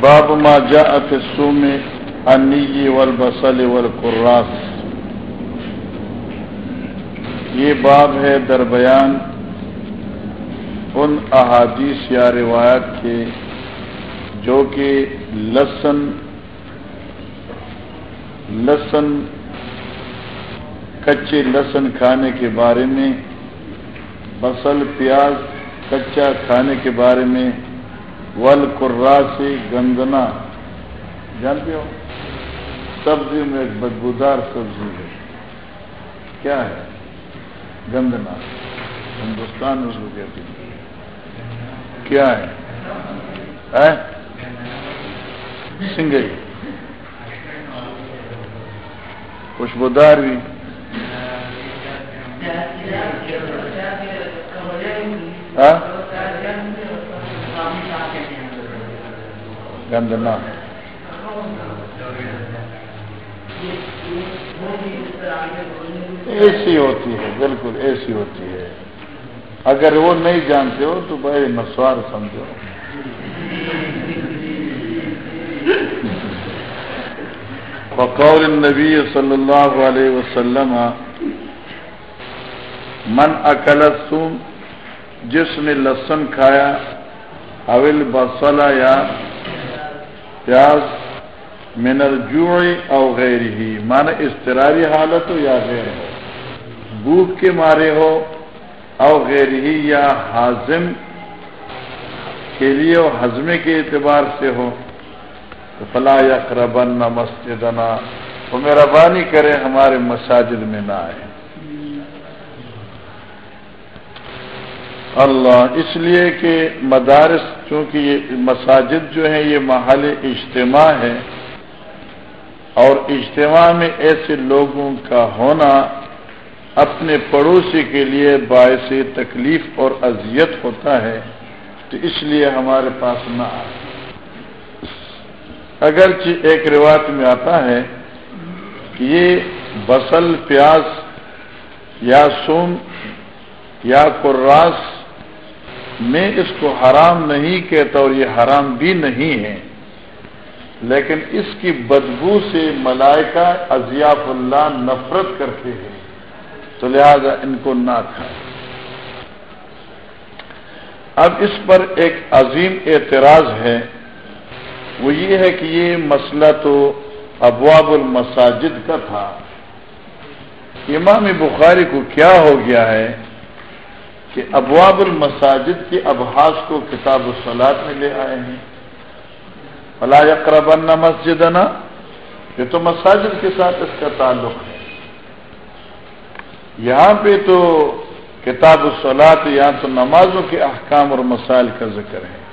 باب ما جاء في السوم النی والبصل والقراس یہ باب ہے در بیان ان احادیث یا روایت کے جو کہ لسن لسن کچے لسن کھانے کے بارے میں بسل پیاز کچا کھانے کے بارے میں، ول قرا سے گندنا۔ جانتے ہو؟ سبزی میں ایک بدبودار سبزی ہے۔ کیا ہے؟ گندنا۔ ہندوستان میں اس کو کہتے ہیں۔ کیا ہے؟ سنگئی خوشبودار بھی۔ گندنا ایسی ہوتی ہے بالکل ایسی ہوتی ہے۔ اگر وہ نہیں جانتے ہو تو بڑے نسوار سمجھو۔ بقول النبی صلی اللہ علیہ وسلم، من اکل سون جس نے لسن کھایا اول بسلا یا پیاز منر جوڑی او غیر ہی مانا استراری حالت ہو یا غیر ہو؟ بھوک کے مارے ہو او غیر ہی یا ہاضم کے لیے ہضمے کے اعتبار سے ہو؟ فلا یا کربن وہ مہربانی کرے ہمارے مساجد میں نہ آئے۔ اللہ، اس لیے کہ مدارس، چونکہ یہ مساجد جو ہیں، یہ محل اجتماع ہے، اور اجتماع میں ایسے لوگوں کا ہونا اپنے پڑوسی کے لیے باعث تکلیف اور اذیت ہوتا ہے، تو اس لیے ہمارے پاس نہ آئے۔ اگرچہ ایک روایت میں آتا ہے کہ یہ بسل پیاز یا سون یا قراس میں اس کو حرام نہیں کہتا اور یہ حرام بھی نہیں ہے۔ لیکن اس کی بدبو سے ملائکہ ازیاف اللہ نفرت کرتے ہیں۔ تو لہذا ان کو نہ کھائے اب اس پر ایک عظیم اعتراض ہے۔ وہ یہ ہے کہ یہ مسئلہ تو ابواب المساجد کا تھا۔ امام بخاری کو کیا ہو گیا ہے کہ ابواب المساجد کے ابحاس کو کتاب الصلاط میں لے آئے ہیں۔ فلا اقربن مسجد نا یہ تو مساجد کے ساتھ اس کا تعلق ہے۔ یہاں پہ تو کتاب الصلاط یہاں تو نمازوں کے احکام اور مسائل کا ذکر ہے۔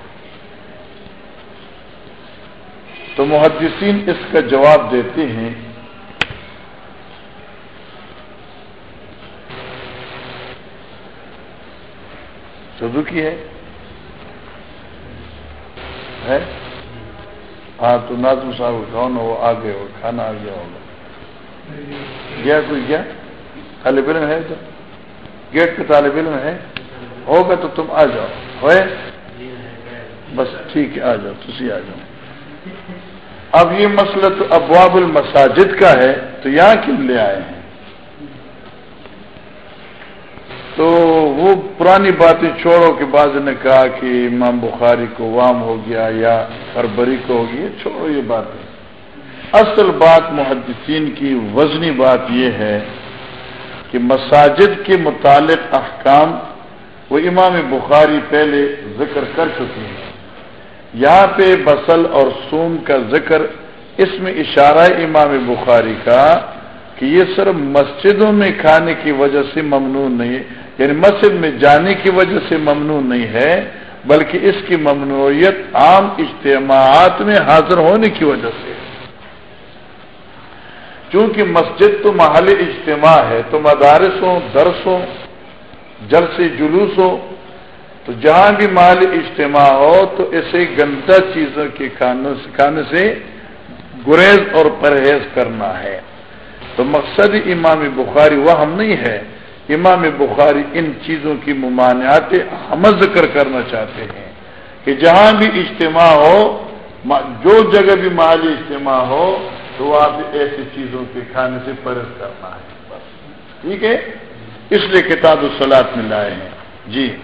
تو محدثین اس کا جواب دیتے ہیں۔ سزوکی ہے۔ ہاں تو نازم صاحب، کون ہو؟ آگے ہو، کھانا آ گیا ہوگا۔ گیا کوئی گیا طالب علم ہے تو۔ گیٹ پہ طالب علم ہے۔ ہوگا تو تم آ جاؤ۔ ہوئے؟ بس ٹھیک ہے، آ جاؤ تھی آ جاؤ۔ اب یہ مسئلہ تو ابواب المساجد کا ہے، تو یہاں کیوں لے آئے ہیں؟ تو وہ پرانی باتیں چھوڑو کہ بعض نے کہا کہ امام بخاری کو وام ہو گیا یا فربری کو ہو گیا چھوڑو یہ باتیں۔ اصل بات محدثین کی وزنی بات یہ ہے کہ مساجد کے متعلق احکام وہ امام بخاری پہلے ذکر کر چکی ہیں۔ یہاں پہ بسل اور سوم کا ذکر اس میں اشارہ امام بخاری کا کہ یہ صرف مسجدوں میں کھانے کی وجہ سے ممنوع نہیں ہے یعنی مسجد میں جانے کی وجہ سے ممنوع نہیں ہے، بلکہ اس کی ممنوعیت عام اجتماعات میں حاضر ہونے کی وجہ سے چونکہ مسجد تو محل اجتماع ہے، تو مدارس ہوں درس ہوں جلسے جلوس ہو تو جہاں بھی محل اجتماع ہو تو ایسے گندا چیزوں کے کھانے سے گریز اور پرہیز کرنا ہے۔ تو مقصد امام بخاری وہ ہم نہیں ہے۔ امام بخاری ان چیزوں کی ممانعات ہم ذکر کرنا چاہتے ہیں کہ جہاں بھی اجتماع ہو جو جگہ بھی مالی اجتماع ہو، تو آپ ایسی چیزوں کے کھانے سے پرہز کرنا ہے۔ بس، ٹھیک ہے؟ اس لیے کتاب السلاط میں لائے ہیں۔ جی۔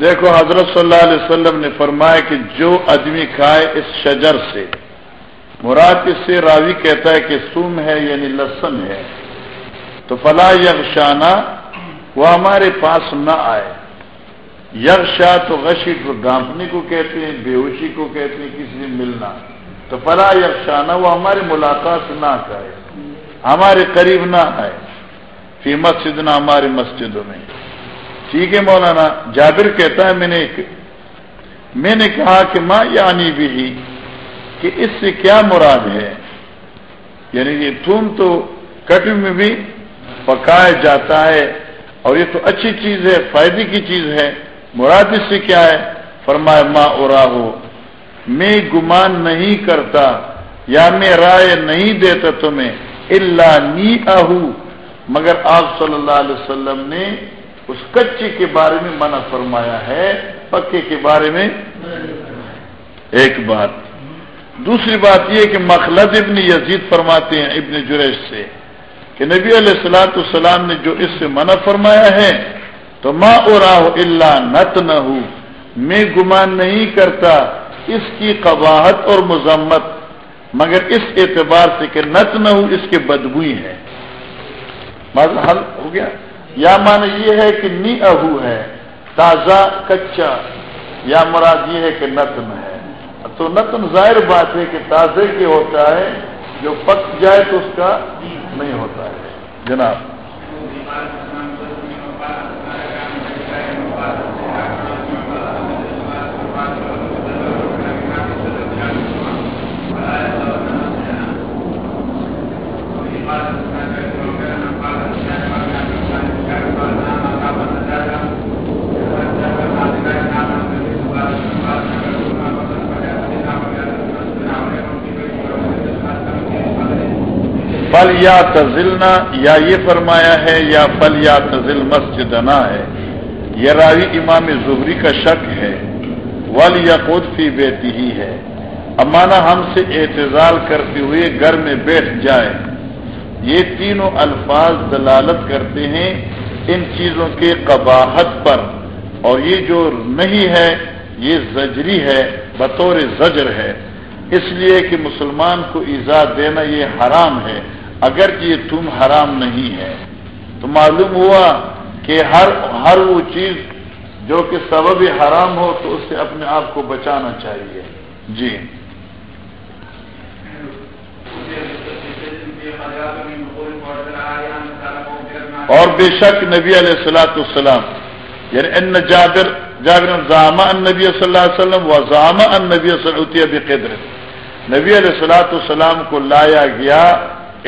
دیکھو، حضرت صلی اللہ علیہ وسلم نے فرمایا کہ جو آدمی کھائے اس شجر سے، مراد اس سے راوی کہتا ہے کہ سوم ہے یعنی لسن ہے۔ تو فلا یغشانہ وہ ہمارے پاس نہ آئے۔ یغشا تو غشی کو ڈانپنے کو کہتے ہیں بے ہوشی کو کہتے ہیں، کسی سے ملنا۔ تو فلا یغشانہ وہ ہماری ملاقات نہ کرے۔ ہمارے قریب نہ آئے۔ فی مسجد نہ ہماری مسجدوں میں۔ ٹھیک ہے مولانا، جابر کہتا ہے، میں نے میں نے کہا کہ ماں یعنی بھی کہ اس سے کیا مراد ہے؟ یعنی یہ تھوم تو کٹ میں بھی پکایا جاتا ہے اور یہ تو اچھی چیز ہے، فائدے کی چیز ہے۔ مراد اس سے کیا ہے؟ فرمائے ماں اور ہو میں گمان نہیں کرتا یا میں رائے نہیں دیتا تمہیں اللہ نی آہو مگر آپ صلی اللہ علیہ وسلم نے اس کچے کے بارے میں منع فرمایا ہے، پکے کے بارے میں۔ ایک بات۔ دوسری بات یہ کہ مخلد ابن یزید فرماتے ہیں، ابن جریش سے۔ کہ نبی علیہ السلاۃ السلام نے جو اس سے منع فرمایا ہے، تو ماں اور اللہ نت نہ ہوں میں گمان نہیں کرتا اس کی قباحت اور مذمت، مگر اس اعتبار سے کہ نت نہ ہوں اس کے بدبوئی ہے حل ہو گیا؟ یا معنی یہ ہے کہ نی اہو ہے، تازہ، کچا، یا مراد یہ ہے کہ نتن ہے۔ تو نتن ظاہر بات ہے کہ تازے کے ہوتا ہے، جو پک جائے تو اس کا نہیں ہوتا ہے۔ جناب۔ فل یا تزلنا، یا یہ فرمایا ہے، یا فل یا تزل مسجد نہ ہے۔ یہ راوی امام زہری کا شک ہے۔ ول یا فی بیتی ہی ہے۔ امانا ہم سے اعتزال کرتے ہوئے گھر میں بیٹھ جائے۔ یہ تینوں الفاظ دلالت کرتے ہیں ان چیزوں کے قباحت پر۔ اور یہ جو نہیں ہے، یہ زجری ہے، بطور زجر ہے۔ اس لیے کہ مسلمان کو ایزا دینا یہ حرام ہے۔ اگر یہ تم حرام نہیں ہے، تو معلوم ہوا کہ ہر ہر وہ چیز جو کہ سبب حرام ہو، تو اس سے اپنے آپ کو بچانا چاہیے۔ جی۔ اور بے شک نبی علیہ السلاۃ السلام یعنی ان جابر جابر زامہ ان نبی صلی اللہ علیہ وسلم و زامہ ان نبی صلی قدر نبی علیہ السلاۃ السلام کو لایا گیا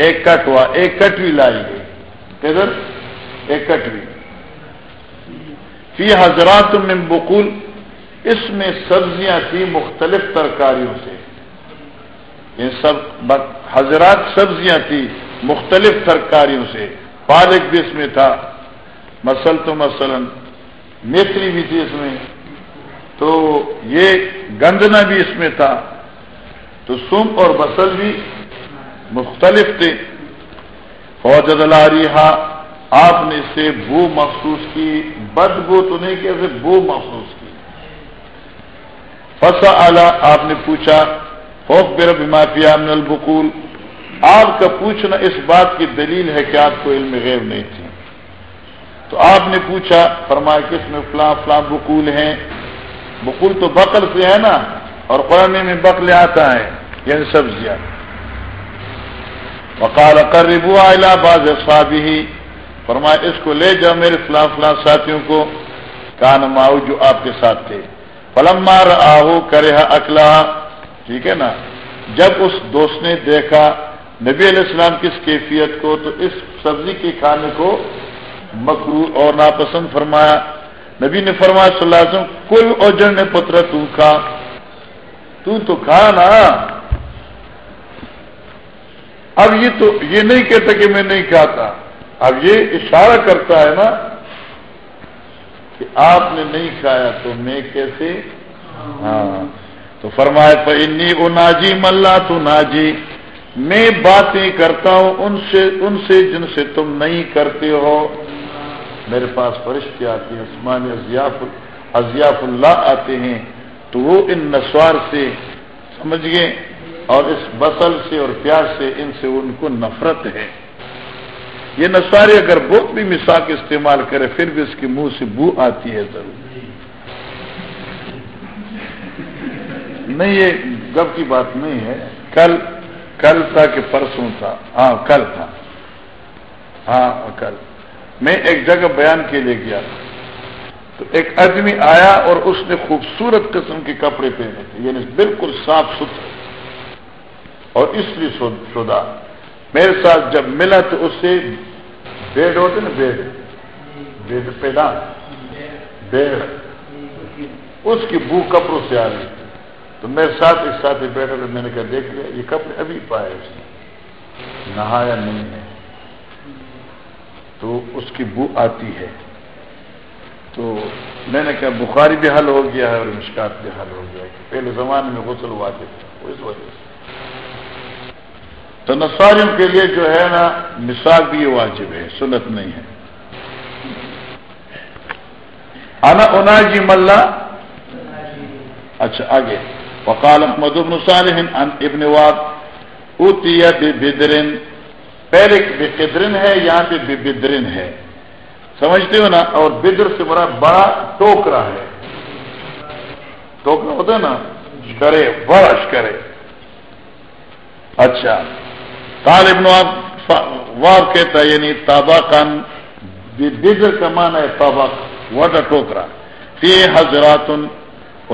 ایک کٹ ہوا ایک کٹوی لائی گئی۔ کدھر؟ ایک کٹوی۔ فی حضرات من بکول اس میں سبزیاں تھیں مختلف ترکاریوں سے۔ یہ سب حضرات سبزیاں تھیں مختلف ترکاریوں سے۔ پالک بھی اس میں تھا۔ مسل تو مثلاً میتری بھی تھی اس میں۔ تو یہ گندنا بھی اس میں تھا۔ تو سم اور بسل بھی مختلف تھے۔ فوجد لاریحا آپ نے اسے بو محسوس کی، بد بو تو نہیں کہ اسے بو محسوس کی۔ فسا اعلی آپ نے پوچھا خوف بیر بیمافیا من البکول آپ کا پوچھنا اس بات کی دلیل ہے کہ آپ کو علم غیب نہیں تھی۔ تو آپ نے پوچھا، فرمایا کہ اس میں فلاں فلاں بکول ہیں۔ بکول تو بکر سے ہے نا، اور قرآن میں بکل آتا ہے یعنی سبزیاں۔ وقال قربو آئلہ باز صابی ہی فرمایا، اس کو لے جاؤ میرے فلاں فلاں ساتھیوں کو۔ کان ماؤ جو آپ کے ساتھ تھے۔ فلم مار آہو کرے اکلا ٹھیک ہے نا؟ جب اس دوست نے دیکھا نبی علیہ السلام کس کیفیت کو، تو اس سبزی کے کھانے کو مکرو اور ناپسند فرمایا۔ نبی نے فرمایا، صلی اللہ علیہ وسلم، کل اوجن نے پتر تو کھا۔ تو تو کھا نا۔ اب یہ تو یہ نہیں کہتا کہ میں نہیں کھاتا۔ اب یہ اشارہ کرتا ہے نا کہ آپ نے نہیں کھایا تو میں کیسے؟ ہاں۔ تو فرمائے پنی او ناجی ملا تو ناجی میں باتیں کرتا ہوں ان سے ان سے جن سے تم نہیں کرتے ہو۔ میرے پاس فرشتے آتے ہیں، عثمان ازیاف ازیاف اللہ آتے ہیں۔ تو وہ ان نسوار سے، سمجھ گئے؟ اور اس بسل سے اور پیار سے ان سے ان کو نفرت ہے۔ یہ نسواری اگر بہت بھی مساق استعمال کرے، پھر بھی اس کے منہ سے بو آتی ہے ضرور۔ نہیں، یہ گب کی بات نہیں ہے۔ کل کل تھا کہ پرسوں تھا۔ ہاں کل تھا۔ ہاں کل۔ میں ایک جگہ بیان کے لیے گیا۔ تھا تو ایک آدمی آیا اور اس نے خوبصورت قسم کے کپڑے پہنے تھے یعنی بالکل صاف ستھرے۔ اور اس لیے شدہ۔ میرے ساتھ جب ملا تو اس سے بیڈ ہوتے نا بیڈ بیڈ پیدا۔ بیڈ اس کی بو کپڑوں سے آ رہی۔ تھی تو میرے ساتھ ایک ساتھ بیٹھا تھا میں نے کہا دیکھ لیا، یہ کپڑے ابھی پائے اس نے۔ نہایا نہیں ہے۔ تو اس کی بو آتی ہے۔ تو میں نے کہا، بخاری بھی حل ہو گیا ہے اور مشکات بھی حل ہو گیا ہے۔ پہلے زمانے میں غسل ہوا تھا اس وجہ سے۔ تو نسواریوں کے لیے جو ہے نا مثال بھی یہ واجب ہے، سنت نہیں ہے۔ انا انا جی ملا۔ اچھا آگے۔ وقال احمد بن صالح ان ابن واب۔ اوتیا بدرن۔ پہلے بقدرن ہے، یہاں پہ بدرن ہے۔ سمجھتے ہو نا؟ اور بدر سے بڑا بڑا ٹوکرا ہے۔ ٹوکرا ہوتا ہے نا؟ کرے برش کرے اچھا۔ طالب واب کہتا ہے یعنی تابا کان بزر کا مان ہے تابا وڈا ٹوکرا۔ فی حضرات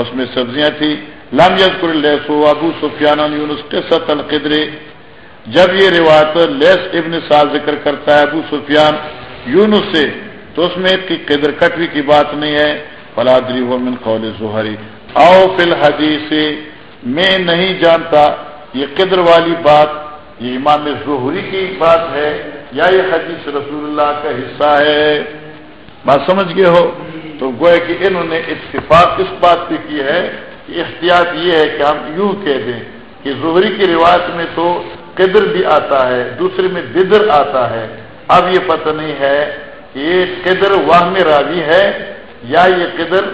اس میں سبزیاں تھیں لم یذکر لیسو ابو سفیان یونس قصت القدر۔ جب یہ روایت لیس ابن سال ذکر کرتا ہے ابو سفیان یونس سے، تو اس میں کی قدر کٹوی کی بات نہیں ہے۔ فلادری و من قول زہری۔ او فی الحدیث، میں نہیں جانتا یہ قدر والی بات یہ امام ظہری کی بات ہے، یا یہ حدیث رسول اللہ کا حصہ ہے؟ بات سمجھ گئے ہو؟ تو گوئے کہ انہوں نے اتفاق اس بات پہ کی ہے کہ احتیاط یہ ہے کہ ہم یوں کہہ دیں کہ ظہری کی روایت میں تو قدر بھی آتا ہے، دوسرے میں بدر آتا ہے۔ اب یہ پتہ نہیں ہے کہ یہ قدر واہ میں راوی ہے یا یہ قدر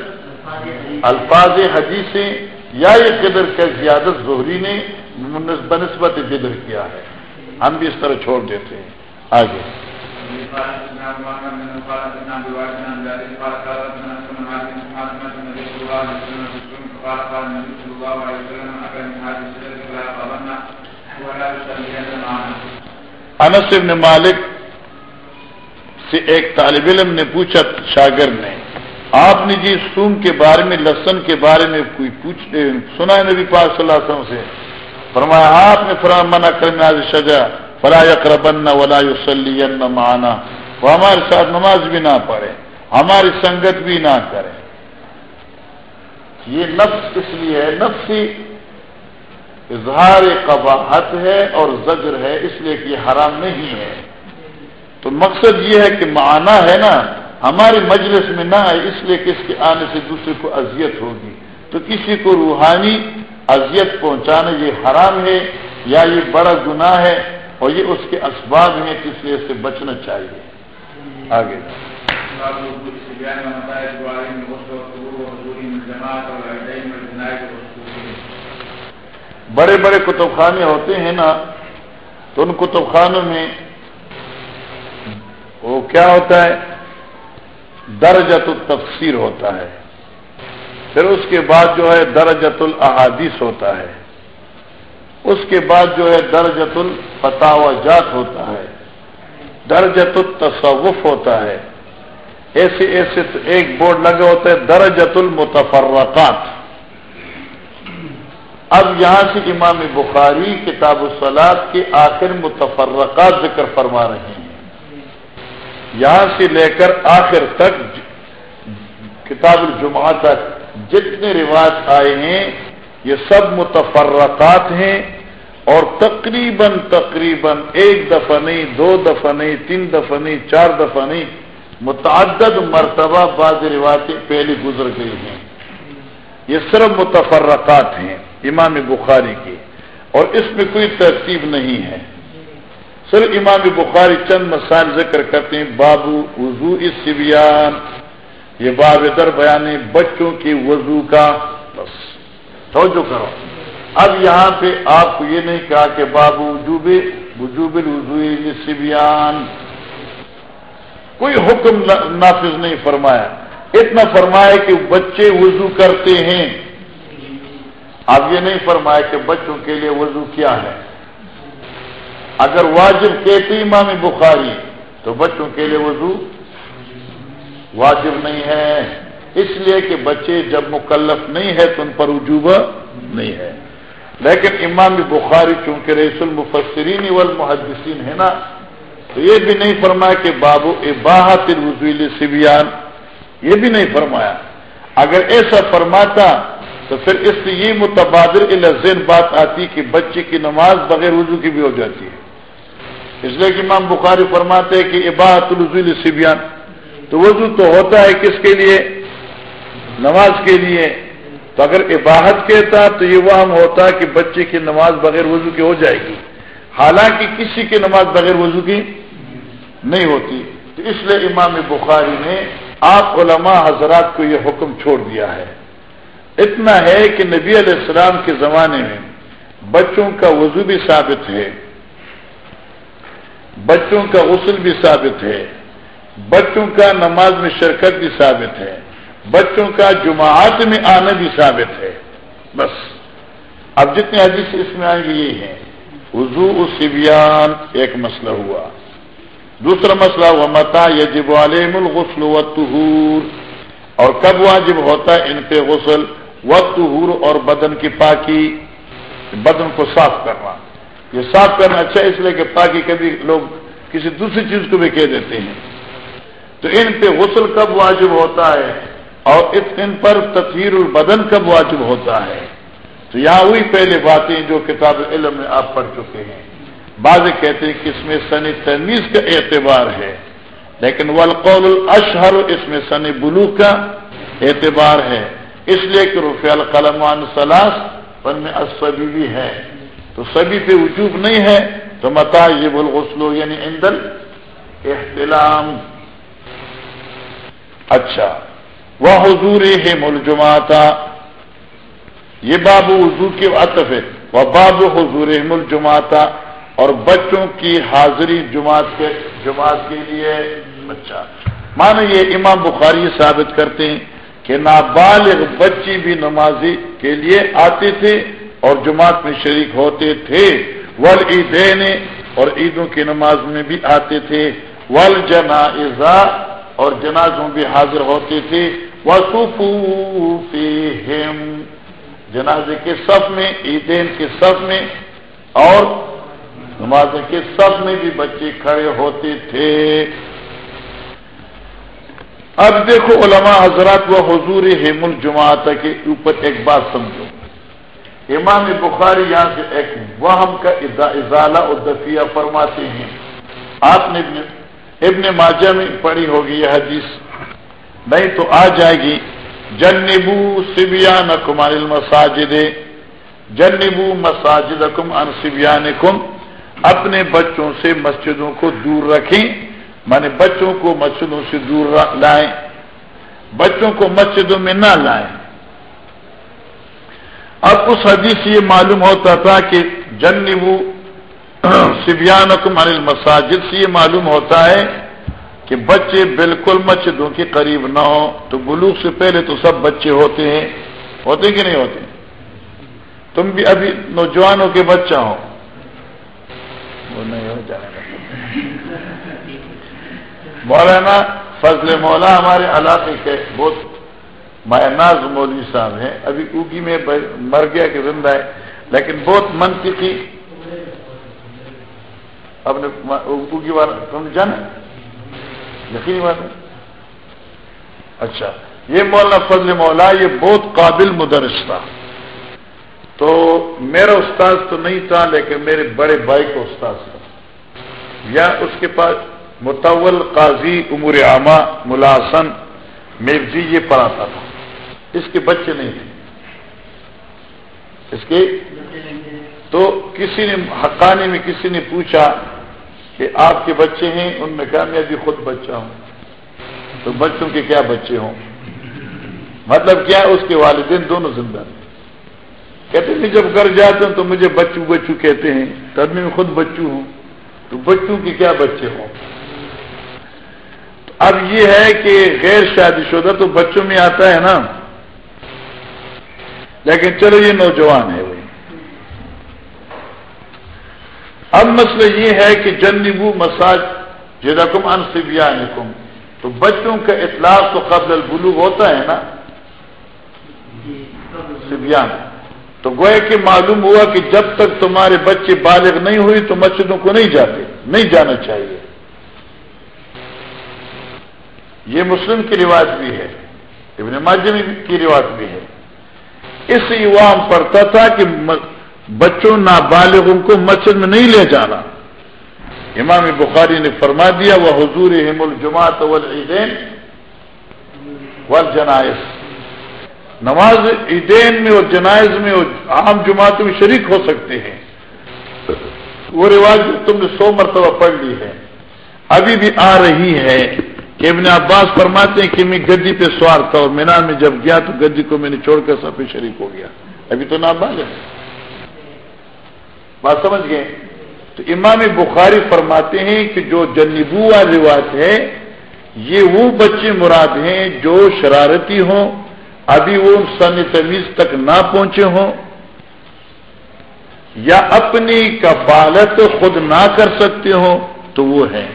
الفاظ حدیثیں یا یہ قدر کا زیادت ظہری نے بنسبت بدر کیا ہے۔ ہم بھی اس طرح چھوڑ دیتے ہیں۔ آگے۔ انس ابن مالک سے ایک طالب علم نے پوچھا، شاگرد نے، آپ نے جی سوم کے بارے میں، لسن کے بارے میں کوئی پوچھ، سنا ہے نبی پاک صلی اللہ علیہ وسلم سے؟ فرمایا، آپ نے فرام منع کرنا شجا فلا یقربن ولا یوسلی مانا وہ ہمارے ساتھ نماز بھی نہ پڑھے، ہماری سنگت بھی نہ کرے۔ یہ نفس اس لیے ہے، نفسی اظہار قباحت ہے اور زجر ہے، اس لیے کہ یہ حرام نہیں ہے۔ تو مقصد یہ ہے کہ معنی ہے نا، ہماری مجلس میں نہ آئے، اس لیے کہ اس کے آنے سے دوسرے کو اذیت ہوگی۔ تو کسی کو روحانی اذیت پہنچانا یہ حرام ہے یا یہ بڑا گناہ ہے اور یہ اس کے اسباب ہیں تو اس لیے سے بچنا چاہیے۔ آگے۔ بڑے بڑے کتب خانے ہوتے ہیں نا، تو ان کتب خانوں میں وہ کیا ہوتا ہے؟ درجت التفسیر ہوتا ہے۔ پھر اس کے بعد جو ہے درجت الحادیث ہوتا ہے۔ اس کے بعد جو ہے درجت الفتاو جات ہوتا ہے۔ درجت التصوف ہوتا ہے۔ ایسے ایسے ایک بورڈ لگا ہوتا ہے درجت المتفرقات اب یہاں سے امام بخاری کتاب السلاد کے آخر متفرقات ذکر فرما رہے ہیں۔ یہاں سے لے کر آخر تک کتاب الجمعہ تک جتنے رواج آئے ہیں، یہ سب متفرقات ہیں اور تقریباً تقریباً ایک دفعہ نہیں، دو دفعہ نہیں، تین دفعہ نہیں، چار دفعہ نہیں، متعدد مرتبہ بعض روایتیں پہلے گزر گئی ہیں۔ یہ صرف متفرقات ہیں، امام بخاری کی اور اس میں کوئی ترتیب نہیں ہے۔ صرف امام بخاری چند مسائل ذکر کرتے ہیں، بابو وضو سبیان۔ یہ باب در بیان بچوں کی وضو کا بس۔ توجہ کرو۔ اب یہاں پہ آپ کو یہ نہیں کہا کہ بابو وجوب وجوب الوضو سبیان کوئی حکم نافذ نہیں فرمایا۔ اتنا فرمایا کہ بچے وضو کرتے ہیں۔ اب یہ نہیں فرمایا کہ بچوں کے لیے وضو کیا ہے۔ اگر واجب کہتے امام بخاری، تو بچوں کے لیے وضو واجب نہیں ہے۔ اس لیے کہ بچے جب مکلف نہیں ہے تو ان پر وجوبہ نہیں ہے۔ لیکن امام بخاری چونکہ رئیس المفسرین والمحدثین ہے نا، تو یہ بھی نہیں فرمایا کہ بابو اباحت الوزیل سبیان یہ بھی نہیں فرمایا۔ اگر ایسا فرماتا تو پھر اس سے یہ متبادر الزین بات آتی کہ بچے کی نماز بغیر وضو کی بھی ہو جاتی ہے۔ اس لیے کہ امام بخاری فرماتے ہیں کہ اباحت الوزیل سبیان تو وضو تو ہوتا ہے کس کے لیے؟ نماز کے لیے۔ تو اگر عباہت کہتا تو یہ وہم ہوتا کہ بچے کی نماز بغیر وضو کی ہو جائے گی۔ حالانکہ کسی کی نماز بغیر وضو کی نہیں ہوتی۔ تو اس لیے امام بخاری نے آپ علماء حضرات کو یہ حکم چھوڑ دیا ہے۔ اتنا ہے کہ نبی علیہ السلام کے زمانے میں بچوں کا وضو بھی ثابت ہے۔ بچوں کا غسل بھی ثابت ہے۔ بچوں کا نماز میں شرکت بھی ثابت ہے، بچوں کا جماعت میں آنا بھی ثابت ہے۔ بس۔ اب جتنے حدیث اس میں آئیں گے یہ ہیں وضو سبیان ایک مسئلہ ہوا۔ دوسرا مسئلہ وہ متا یجب علیم الغسل و تہور اور کب واجب ہوتا ہے ان پہ غسل؟ و تہور اور بدن کی پاکی، بدن کو صاف کرنا۔ یہ صاف کرنا اچھا اس لیے کہ پاکی کبھی لوگ کسی دوسری چیز کو بھی کہہ دیتے ہیں۔ تو ان پہ غسل کب واجب ہوتا ہے اور ان پر تطہیر البدن کب واجب ہوتا ہے؟ تو یہاں وہی پہلے باتیں جو کتاب علم میں آپ پڑھ چکے ہیں۔ بعض کہتے ہیں کہ اس میں سن تمیز کا اعتبار ہے، لیکن والقول الاشہر اس میں سن بلو کا اعتبار ہے۔ اس لیے کہ رفیع القلمان سلاس پن میں اسبی بھی ہے۔ تو سبھی پہ وجوب نہیں ہے، تو متا یہ بلغسلو یعنی اندل احتلام اچھا۔ وہ حضور ہے مل یہ باب وضو کے عطف ہے۔ وہ باب حضور مل اور بچوں کی حاضری جماعت کے جماعت کے لیے۔ اچھا۔ بچہ مانا یہ امام بخاری ثابت کرتے ہیں کہ نابالغ بچی بھی نمازی کے لیے آتے تھے اور جماعت میں شریک ہوتے تھے۔ ول عیدین اور عیدوں کی نماز میں بھی آتے تھے۔ ول جنا اور جنازوں بھی حاضر ہوتے تھے جنازے کے سب میں، عیدین کے سب میں۔ اور نماز کے سب میں بھی بچے کھڑے ہوتے تھے۔ اب دیکھو علماء حضرات و حضور ہیم الجماعت کے اوپر ایک بات سمجھو۔ امام بخاری یہاں سے ایک وہم کا ازالہ اور دفیہ فرماتے ہیں۔ آپ نے ابن ماجہ میں پڑھی ہوگی یہ حدیث۔ نہیں تو آ جائے گی جنبو سبیان کمار مساجد جنبو مساجد کم ان سبیان کم اپنے بچوں سے مسجدوں کو دور رکھیں۔ مانے بچوں کو مسجدوں سے دور لائیں۔ بچوں کو مسجدوں میں نہ لائیں۔ اب اس حدیث یہ معلوم ہوتا تھا کہ جنبو سبیان عن مساجد سے یہ معلوم ہوتا ہے کہ بچے بالکل مسجدوں کے قریب نہ ہو تو بلوغ سے پہلے تو سب بچے ہوتے ہیں۔ ہوتے کہ نہیں ہوتے؟ تم بھی ابھی نوجوانوں کے بچہ ہو۔ وہ نہیں ہو جانے مولانا فضل مولا ہمارے علاقے کے بہت مایا ناز مولوی صاحب ہیں۔ ابھی اوگی میں مر گیا کہ زندہ ہے، لیکن بہت منطقی اپنے اردو کی بات تم جانا یقینی بات ہے؟ اچھا یہ مولانا فضل مولا، یہ بہت قابل مدرس تھا۔ تو میرا استاد تو نہیں تھا، لیکن میرے بڑے بھائی کا استاد تھا۔ یا اس کے پاس متول قاضی امور عامہ ملاسن میرزی یہ پڑھاتا تھا۔ اس کے بچے نہیں تھے۔ اس کے تو کسی نے حقانی میں کسی نے پوچھا کہ آپ کے بچے ہیں، ان میں کہا میں ابھی خود بچہ ہوں۔ تو بچوں کے کیا بچے ہوں؟ مطلب کیا اس کے والدین دونوں زندہ ہیں؟ کہتے ہیں جب گھر جاتے ہیں تو مجھے بچوں بچوں کہتے ہیں تب میں خود بچوں ہوں۔ تو بچوں کے کیا بچے ہوں؟ اب یہ ہے کہ غیر شادی شدہ تو بچوں میں آتا ہے نا۔ لیکن چلو، یہ نوجوان ہے وہی اب مسئلہ یہ ہے کہ جنبو مساج جدکم ان سبیانکم تو بچوں کا اطلاق تو قبل البلوغ ہوتا ہے نا؟ سبیان تو گوئے کہ معلوم ہوا کہ جب تک تمہارے بچے بالغ نہیں ہوئی تو مسجدوں کو نہیں جاتے، نہیں جانا چاہیے۔ یہ مسلم کی رواج بھی ہے، ابن ماجم کی رواج بھی ہے۔ اس یوام پڑتا تھا کہ بچوں نابالغوں کو مسجد میں نہیں لے جانا۔ امام بخاری نے فرما دیا وہ حضور ہم الجماعت والعیدین والجنائز نماز عیدین میں اور جنائز میں اور عام جماعتوں میں شریک ہو سکتے ہیں۔ وہ رواج تم نے سو مرتبہ پڑھ لی ہے۔ ابھی بھی آ رہی ہے کہ ابن عباس فرماتے ہیں کہ میں گدی پہ سوار تھا اور مینار میں جب گیا تو گدی کو میں نے چھوڑ کر سب پہ شریک ہو گیا۔ ابھی تو نابال ہے۔ بات سمجھ گئے؟ تو امام بخاری فرماتے ہیں کہ جو جنبوا رواج ہے، یہ وہ بچے مراد ہیں جو شرارتی ہوں، ابھی وہ سن تمیز تک نہ پہنچے ہوں، یا اپنی کفالت خود نہ کر سکتے ہوں، تو وہ ہے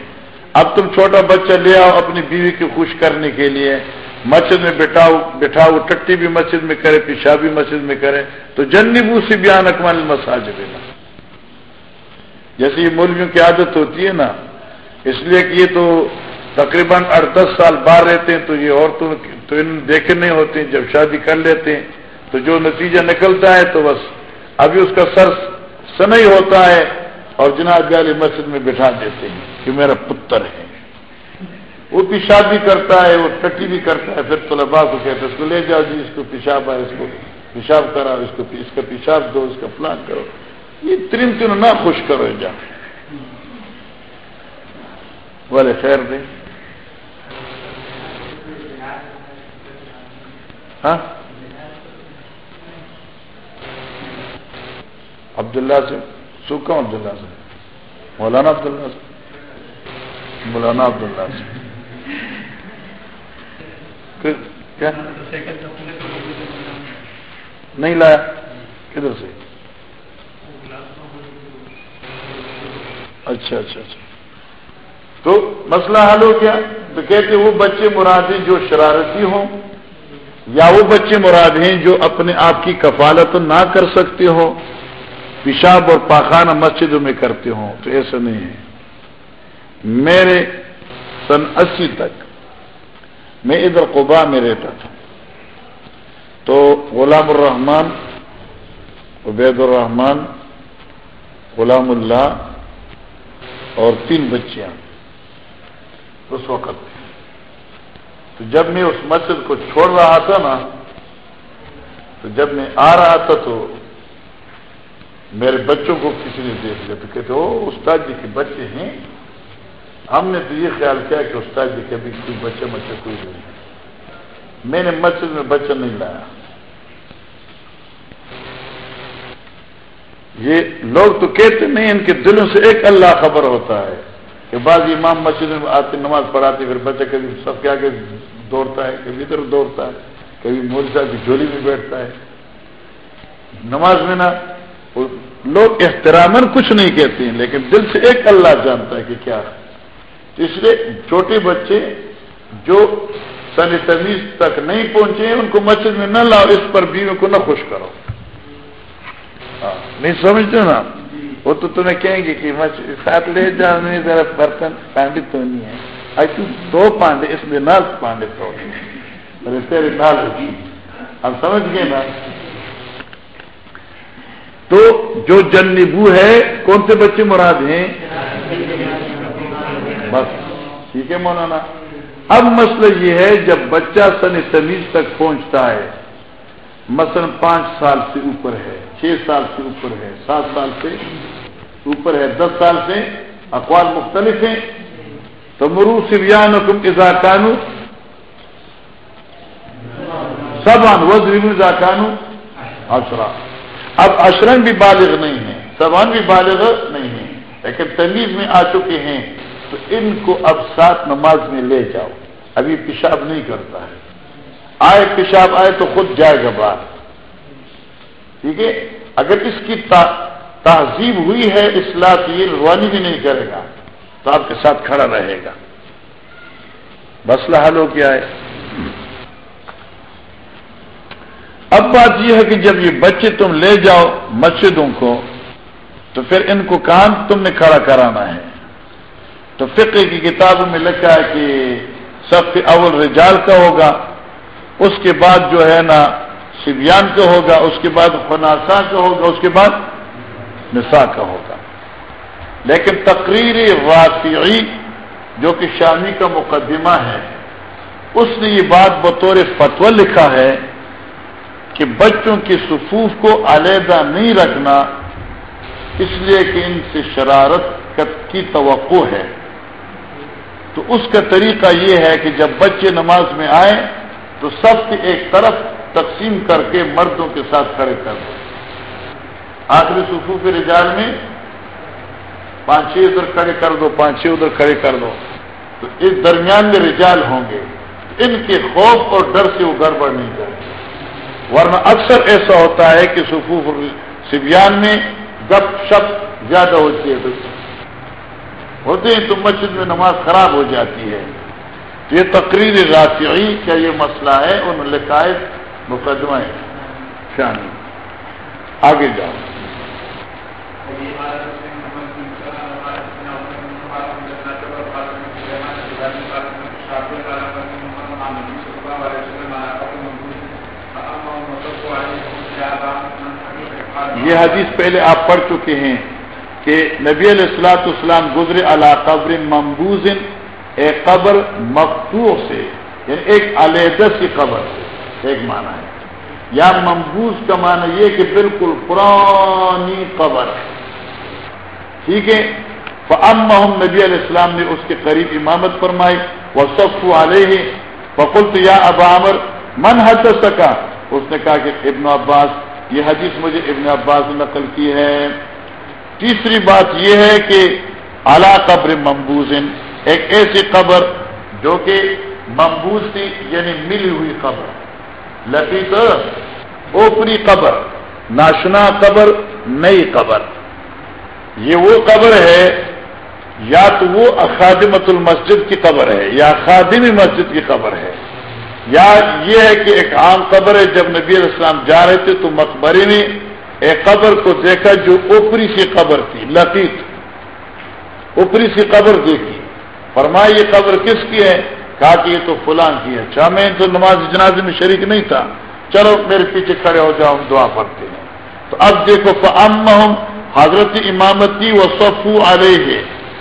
اب تم چھوٹا بچہ لے آؤ اپنی بیوی کو خوش کرنے کے لیے۔ مسجد میں بٹھاؤ بٹھاؤ، ٹٹی بھی مسجد میں کرے، پیشاب بھی مسجد میں کرے۔ تو جنبو سے بیان اکمال مساج دینا جیسے یہ مولویوں کی عادت ہوتی ہے نا، اس لیے کہ یہ تو تقریباً آٹھ دس سال باہر رہتے ہیں، تو یہ عورتوں تو ان دیکھے نہیں ہوتے ہیں جب شادی کر لیتے ہیں، تو جو نتیجہ نکلتا ہے تو بس ابھی اس کا سر سنئی ہوتا ہے اور جناب والی مسجد میں بٹھا دیتے ہیں کہ میرا پتر ہے۔ وہ پیشاب بھی کرتا ہے، وہ ٹٹی بھی کرتا ہے، پھر طلبا کو کہتے ہیں، اس کو لے جاؤ جی اس کو پیشاب ہے اس کو پیشاب کرا اس کو اس کا پیشاب دو، اس کا پلان کرو۔ ترین تین نہ خوش کرو جا بولے خیر دیں ہاں؟ عبداللہ سے سوکھا عبداللہ سے؟ مولانا عبداللہ سے۔ مولانا عبداللہ سے۔ کیا؟ نہیں لایا۔ کدھر سے؟ اچھا اچھا اچھا۔ تو مسئلہ حل ہو گیا۔ تو کہتے وہ بچے مرادیں جو شرارتی ہوں، یا وہ بچے مراد ہیں جو اپنے آپ کی کفالت نہ کر سکتے ہو پیشاب اور پاخانہ مسجدوں میں کرتے ہوں۔ تو ایسا نہیں ہے۔ میرے سن اسی تک میں ادھر قبا میں رہتا تھا۔ تو غلام الرحمان عبید الرحمان غلام اللہ اور تین بچیاں اس وقت تو جب میں اس مسجد کو چھوڑ رہا تھا نا، تو جب میں آ رہا تھا تو میرے بچوں کو کسی نے دیکھ لیا۔ تو کہتے وہ استاد جی کے بچے ہیں۔ ہم نے تو یہ خیال کیا کہ استاد جی کبھی کوئی بچے بچے کوئی نہیں میں نے مسجد میں بچہ نہیں لایا۔ یہ لوگ تو کہتے نہیں، ان کے دلوں سے ایک اللہ خبر ہوتا ہے کہ بعض امام مسجد میں آتے، نماز پڑھاتے، پھر بچہ کبھی سب کے آگے دوڑتا ہے، کبھی ادھر دوڑتا ہے، کبھی مول صاحب کی جھولی میں بیٹھتا ہے۔ نماز میں نا لوگ احترامن کچھ نہیں کہتے ہیں، لیکن دل سے ایک اللہ جانتا ہے کہ کیا ہے۔ اس لیے چھوٹے بچے جو سن تمیز تک نہیں پہنچے، ان کو مسجد میں نہ لاؤ، اس پر بیوی کو نہ خوش کرو۔ ہاں۔ نہیں سمجھتے نا؟ وہ تو تمہیں کہیں گے کہ ساتھ لے جاؤ نہیں ذرا برتن پانڈے تو نہیں ہے تو دو پانڈے، اس میں نال پانڈے تو۔ تیرے نال اب سمجھ گئے نا؟ تو جو جنبو ہے، کون سے بچے مراد ہیں؟ بس۔ ٹھیک ہے مولانا۔ اب مسئلہ یہ ہے، جب بچہ سن تمیز تک پہنچتا ہے، مثلا پانچ سال سے اوپر ہے چھ سال سے اوپر ہے، سات سال سے اوپر ہے، دس سال سے اقوال مختلف ہیں۔ تو مرو سبیان حکم اضاکانو سبان وزر زاکانو اشرا اب اشرن بھی بالغ نہیں ہے سبان بھی بالغ نہیں ہے لیکن تمیز میں آ چکے ہیں۔ تو ان کو اب سات نماز میں لے جاؤ۔ ابھی پیشاب نہیں کرتا ہے۔ آئے پیشاب آئے تو خود جائے گا باہر۔ ٹھیک ہے اگر اس کی تہذیب ہوئی ہے اصلاح یہ روانی بھی نہیں کرے گا، تو آپ کے ساتھ کھڑا رہے گا۔ مسئلہ حل ہو کیا ہے۔ اب بات یہ ہے کہ جب یہ بچے تم لے جاؤ مسجدوں کو، تو پھر ان کو کام تم نے کھڑا کرانا ہے۔ تو فقہ کی کتابوں میں لکھا ہے کہ سب اول رجال کا ہوگا، اس کے بعد جو ہے نا سبیان کا ہوگا، اس کے بعد فناسا کا ہوگا، اس کے بعد نسا کا ہوگا۔ لیکن تقریر واقعی جو کہ شامی کا مقدمہ ہے، اس نے یہ بات بطور فتو لکھا ہے کہ بچوں کی صفوف کو علیحدہ نہیں رکھنا، اس لیے کہ ان سے شرارت کی توقع ہے۔ تو اس کا طریقہ یہ ہے کہ جب بچے نماز میں آئیں، تو سب کے ایک طرف تقسیم کر کے مردوں کے ساتھ کھڑے کر دو۔ آخری صفوف رجال میں پانچ چھ ادھر کھڑے کر دو، پانچ چھ ادھر کھڑے کر دو۔ تو اس درمیان میں رجال ہوں گے۔ ان کے خوف اور ڈر سے وہ گڑبڑ نہیں کریں ورنہ اکثر ایسا ہوتا ہے کہ صفوف سبیان میں گپ شپ زیادہ ہوتی ہے۔ ہوتے ہیں تو مسجد میں نماز خراب ہو جاتی ہے۔ یہ تقریر رافعی کا یہ مسئلہ ہے ان لکھائے مقدمہ شامل آگے جاؤ۔ یہ حدیث پہلے آپ پڑھ چکے ہیں کہ نبی علیہ السلاط اسلام گزرے اللہ قبر ممبوزن ایک قبر مفتو سے یعنی ایک علیحدہ سی قبر سے۔ ایک معنی ہے۔ یا ممبوز کا معنی یہ کہ بالکل پرانی قبر۔ ہے ٹھیک ہے؟ ام محمد نبی علیہ السلام نے اس کے قریب امامت فرمائی۔ وہ سب علیہ فقل تو یا اب عامر من حد سکا اس نے کہا کہ ابن عباس، یہ حدیث مجھے ابن عباس نے نقل کی ہے۔ تیسری بات یہ ہے کہ اعلی قبر ممبوزن ایک ایسی قبر جو کہ ممبوز تھی یعنی ملی ہوئی قبر۔ لطیف، اوپری قبر، ناشنا قبر، نئی قبر۔ یہ وہ قبر ہے، یا تو وہ خادمت المسجد کی قبر ہے، یا خادمی مسجد کی قبر ہے۔ یا یہ ہے کہ ایک عام قبر ہے، جب نبی علیہ السلام جا رہے تھے تو مقبری نے ایک قبر کو دیکھا جو اوپری سی قبر تھی، لطیف۔ اوپری سی قبر دیکھی۔ فرمایا، یہ قبر کس کی ہے؟ کہا کہ یہ تو فلان کی اچھا میں تو نماز جنازے میں شریک نہیں تھا۔ چلو میرے پیچھے کھڑے ہو جاؤ دعا پڑھتے ہیں۔ تو اب دیکھو فم حضرت امامت کی وہ سفو علیہ۔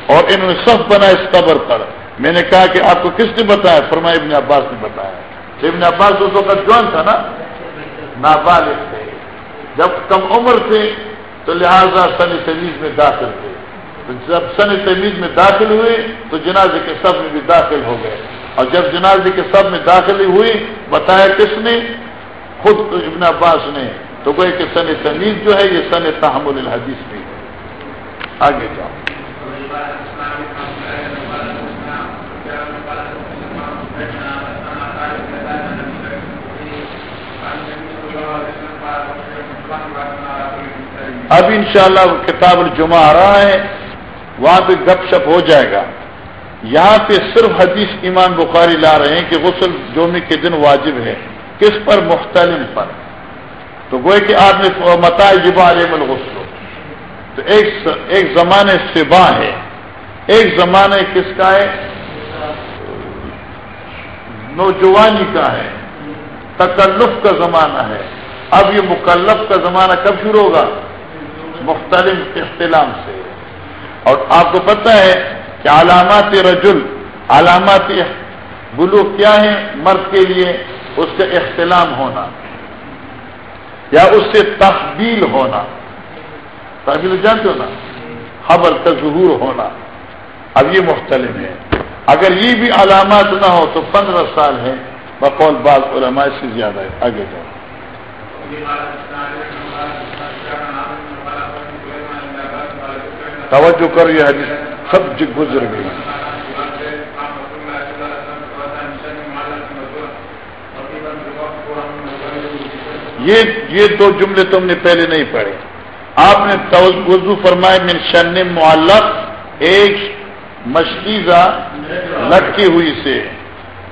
اور انہوں نے صف بنا اس قبر پر۔ میں نے کہا کہ آپ کو کس نے بتایا؟ فرمایا ابن عباس نے بتایا۔ ابن عباس اس وقت جوان تھا نا؟ نابالغ تھے۔ جب کم عمر تھے، تو لہذا سن تمیز میں داخل تھے۔ جب سن تمیز میں داخل ہوئے، تو جنازے کے سب میں بھی داخل ہو گئے۔ اور جب جنازے کے سب میں داخل ہوئی، بتایا کس نے؟ خود ابن عباس نے۔ تو وہ کہ سن تمیز جو ہے، یہ سن تحمل الحدیث بھی ہے۔ آگے جاؤ۔ اب انشاءاللہ وہ کتاب الجمعہ آ رہا ہے۔ وہاں پہ گپ شپ ہو جائے گا۔ یہاں پہ صرف حدیث ایمان بخاری لا رہے ہیں کہ غسل جومی کے دن واجب ہے۔ کس پر؟ مختلف پر۔ تو گوئے کہ آپ نے متا جبا علیہ الغسل۔ تو ایک ایک زمانے سبا ہے۔ ایک زمانے کس کا ہے؟ نوجوانی کا ہے۔ تکلف کا زمانہ ہے۔ اب یہ مکلف کا زمانہ کب شروع ہوگا؟ مختلف اختلام سے۔ اور آپ کو پتہ ہے کہ علامات رجل، علامات بلو کیا ہے مرد کے لیے اس کا اختلام ہونا، یا اس سے تحبیل ہونا۔ تحبیل جانتے ہو نا؟ خبر کا ظہور ہونا۔ اب یہ مختلف ہے۔ اگر یہ بھی علامات نہ ہو تو پندرہ سال ہے بقول بعض علماء سے زیادہ ہے۔ آگے جاؤ۔ توجہ کر یہ حدیث۔ سب گزر گئی۔ یہ دو جملے تم نے پہلے نہیں پڑھے۔ آپ نے وضو فرمائے، من شن معلق، ایک مشکیزہ لٹکی ہوئی سے۔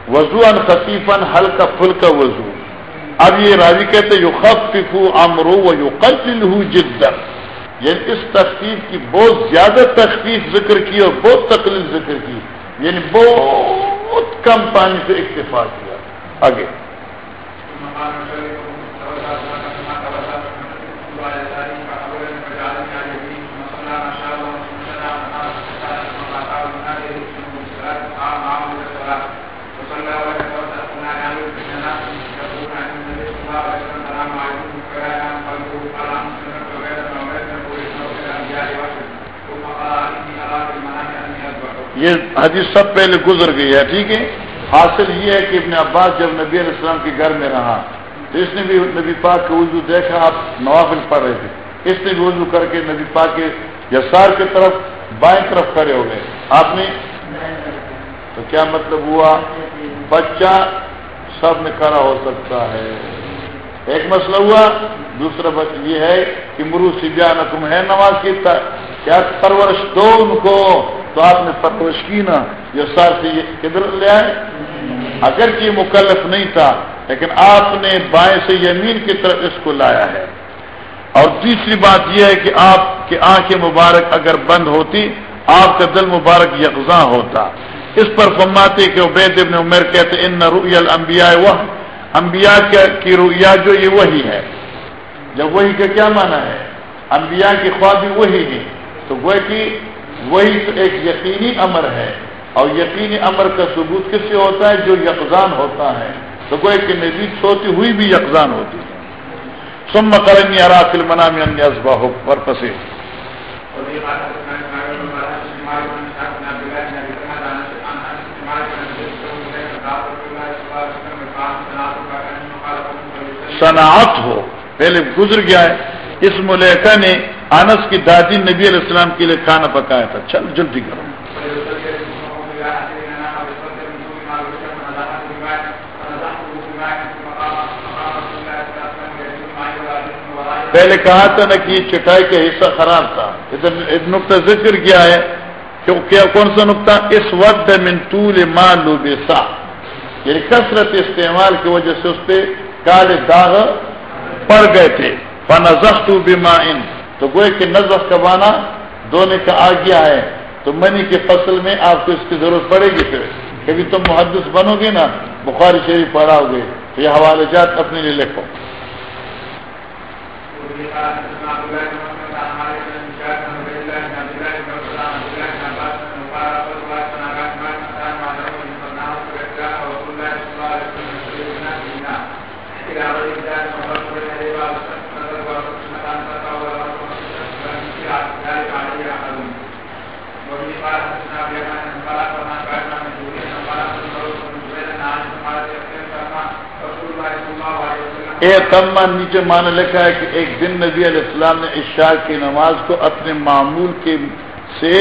وضو ان خطیفن ہلکا پھلکا وضو۔ اب یہ راوی کہتے یو خف امرو و یو قتل ہوں جدر یعنی اس تخفیف کی بہت زیادہ تخفیف ذکر کی اور بہت تکلیف ذکر کی یعنی بہت کم پانی سے اکتفا کیا۔ آگے۔ یہ حدیث سب پہلے گزر گئی ہے، ٹھیک ہے؟ حاصل یہ ہے کہ ابن عباس جب نبی علیہ السلام کے گھر میں رہا، تو اس نے بھی نبی پاک کا وضو دیکھا، آپ نوافل پڑھ رہے تھے۔ اس نے بھی وضو کر کے نبی پاک کے یسار کی طرف بائیں طرف کھڑے ہو گئے۔ آپ نے؟ تو کیا مطلب ہوا؟ بچہ سب میں کھڑا ہو سکتا ہے۔ ایک مسئلہ ہوا، دوسرا بچ یہ ہے کہ مرو سی تم ہے نماز کی کیا پرورش دو ان کو؟ تو آپ نے پرورش کی نا یہ سار سے کدھر لے آئے؟ اگر یہ مکلف نہیں تھا، لیکن آپ نے بائیں سے یمین کی طرف اس کو لایا ہے۔ اور تیسری بات یہ ہے کہ آپ کی آنکھیں مبارک اگر بند ہوتی، آپ کا دل مبارک یکزاں ہوتا۔ اس پر فرماتے کہ عبید ابن عمر کہتے، ان روی الانبیاء وہ انبیاء کی رویا جو یہ وہی ہے، جب وہی کا کیا مانا ہے؟ انبیاء کی خوابی وہی ہے۔ تو وہ کہ وہی تو ایک یقینی امر ہے۔ اور یقینی امر کا ثبوت کس سے ہوتا ہے؟ جو یقزان ہوتا ہے۔ تو وہ کہ نبی سوتی ہوئی بھی یقزان ہوتی ہے۔ سم کریں ارا فل منام ازبا ہو پر پسے صنعت ہو۔ پہلے گزر گیا ہے۔ اس ملیکہ نے انس کی دادی نبی علیہ السلام کے لیے کھانا پکایا تھا۔ چل، جلدی کرو۔ پہلے کہا تھا نا کہ یہ چٹائی کا حصہ خراب تھا۔ ادھر نقطہ ذکر کیا ہے کیا کون سا نقطہ؟ اس وقت من طول مالو بے سا یعنی کثرت استعمال کی وجہ سے اس پہ کالے داغ پڑ گئے تھے۔ فنزخت بمائن تو گوئے کہ نزخ کا بانا دھونے کا آ گیا ہے۔ تو منی کے فصل میں آپ کو اس کی ضرورت پڑے گی پھر۔ کبھی تم محدث بنو گے نا، بخاری شریف پڑھاؤ گے۔ تو یہ حوالے جات اپنے لیے لکھو۔ اے تما نیچے مان لکھا ہے کہ ایک دن نبی علیہ السلام نے عشاء کی نماز کو اپنے معمول کے سے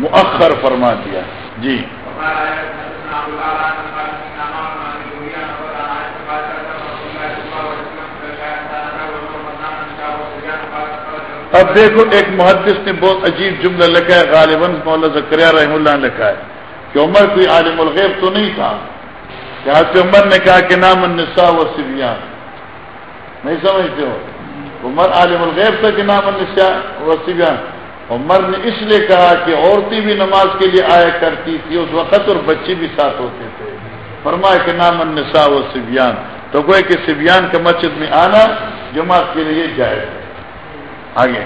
مؤخر فرما دیا۔ جی۔ اب دیکھو ایک محدث نے بہت عجیب جملہ لکھا ہے، غالباً مولا زکریہ رحم اللہ نے لکھا ہے کہ عمر کوئی عالم الغیب تو نہیں تھا۔ کہ حضرت عمر نے کہا کہ نام النساء و سبیان نہیں سمجھتے ہو۔ عمر عالم الغیب تھا کہ نام النساء و عمر نے اس لیے کہا کہ عورتیں بھی نماز کے لیے آیا کرتی تھی، اس وقت اور بچے بھی ساتھ ہوتے تھے۔ فرمایا کہ نام النساء و سبیان تو کوئی کہ سبیان کے مسجد میں آنا جماعت کے لیے جائے آگے۔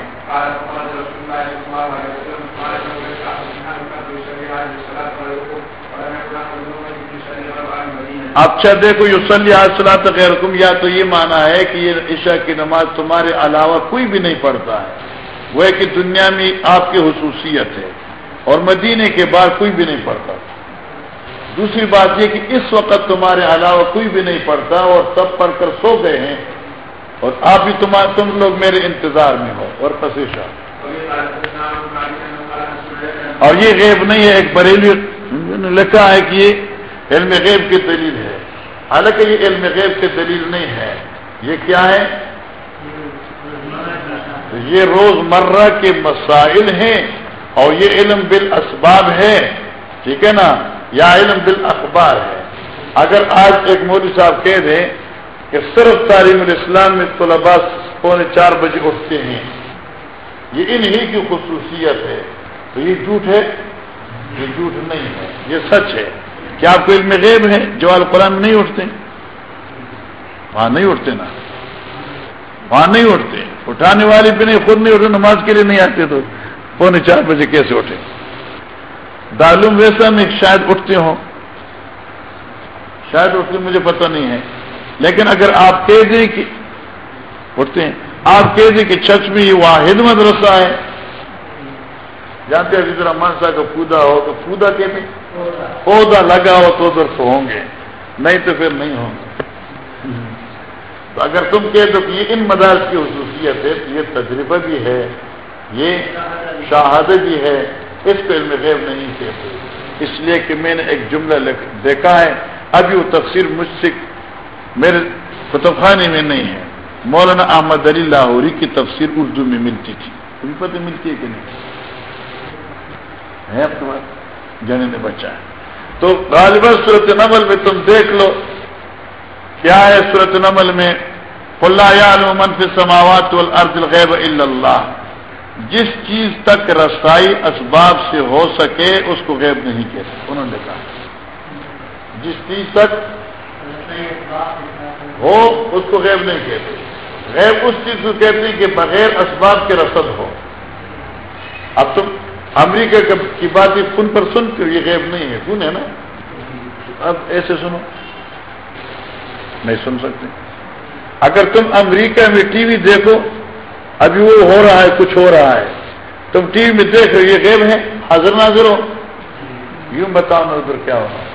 اچھا دیکھو یوسلی حاصلات غیر حکم یا تو یہ مانا ہے کہ یہ عشاء کی نماز تمہارے علاوہ کوئی بھی نہیں پڑھتا ہے۔ وہ ہے کہ دنیا میں آپ کی خصوصیت ہے اور مدینے کے بعد کوئی بھی نہیں پڑھتا۔ دوسری بات یہ کہ اس وقت تمہارے علاوہ کوئی بھی نہیں پڑھتا اور سب پڑھ کر سو گئے ہیں اور آپ بھی تم لوگ میرے انتظار میں ہو اور پسیشا اور یہ غیب نہیں ہے، ایک بریلی لکھا ہے کہ یہ علم غیب کی دلیل ہے۔ حالانکہ یہ علم غیب کی دلیل نہیں ہے۔ یہ کیا ہے؟ یہ روز مرہ کے مسائل ہیں اور یہ علم بالاسباب ہے۔ ٹھیک ہے نا؟ یا علم بالاخبار ہے۔ اگر آج ایک مودی صاحب کہہ دیں کہ صرف تعلیم الاسلام میں طلباء پونے چار بجے اٹھتے ہیں، یہ انہی کی خصوصیت ہے۔ تو یہ جھوٹ ہے؟ یہ جھوٹ نہیں ہے۔ یہ سچ ہے۔ کیا آپ کو علم غیب ہے جو القرآن میں نہیں اٹھتے وہاں نہیں اٹھتے نا۔ وہاں نہیں اٹھتے۔ اٹھانے والی بھی نہیں، خود نہیں اٹھے، نماز کے لیے نہیں آتے تو پونے چار بجے کیسے اٹھے؟ دارالعلوم ویسا میں شاید اٹھتے ہوں۔ شاید اٹھتے، مجھے پتہ نہیں ہے۔ لیکن اگر آپ کہہ دیں کہ اٹھتے ہیں، آپ کہہ دیں کہ چچ بھی واحد مدرسہ ہے۔ جانتے ہیں ابھی منسا کا پودا ہو تو پودا کہتے پودا لگا ہو تو ادھر تو ہوں گے، نہیں تو پھر نہیں ہوں گے۔ تو اگر تم کہہ دو کہ یہ ان مدارس کی خصوصیت ہے یہ تجربہ بھی ہے، یہ شہادت بھی ہے، اس پہ علم غیب نہیں کہتے اس لیے کہ میں نے ایک جملہ دیکھا ہے، ابھی وہ تفسیر مجھ سے میرے کتب خانے میں نہیں ہے۔ مولانا احمد علی لاہوری کی تفسیر اردو میں ملتی تھی۔ تمہیں پتہ ملتی ہے کہ نہیں؟ ہے اب تمہارا جانے نے بچا ہے۔ تو غالباً صورت نمل میں تم دیکھ لو کیا ہے صورت نمل میں اللہ منفی سماوات الارض الغیب اللہ جس چیز تک رسائی اسباب سے ہو سکے، اس کو غیب نہیں کہتے انہوں نے کہا۔ جس چیز تک ہو، اس کو غیب نہیں کہتے غیب اس چیز کو کہتے کہ بغیر اسباب کے رسد ہو۔ اب تم امریکہ کی بات یہ فن پر سنتے ہو یہ غیب نہیں ہے۔ فن ہے نا؟ اب ایسے سنو۔ نہیں سن سکتے۔ اگر تم امریکہ میں ٹی وی دیکھو، ابھی وہ ہو رہا ہے، کچھ ہو رہا ہے۔ تم ٹی وی میں دیکھ رہے یہ غیب ہے۔ حاضر ناظر ہو۔ یوں بتاؤ نا ادھر کیا ہو رہا ہے۔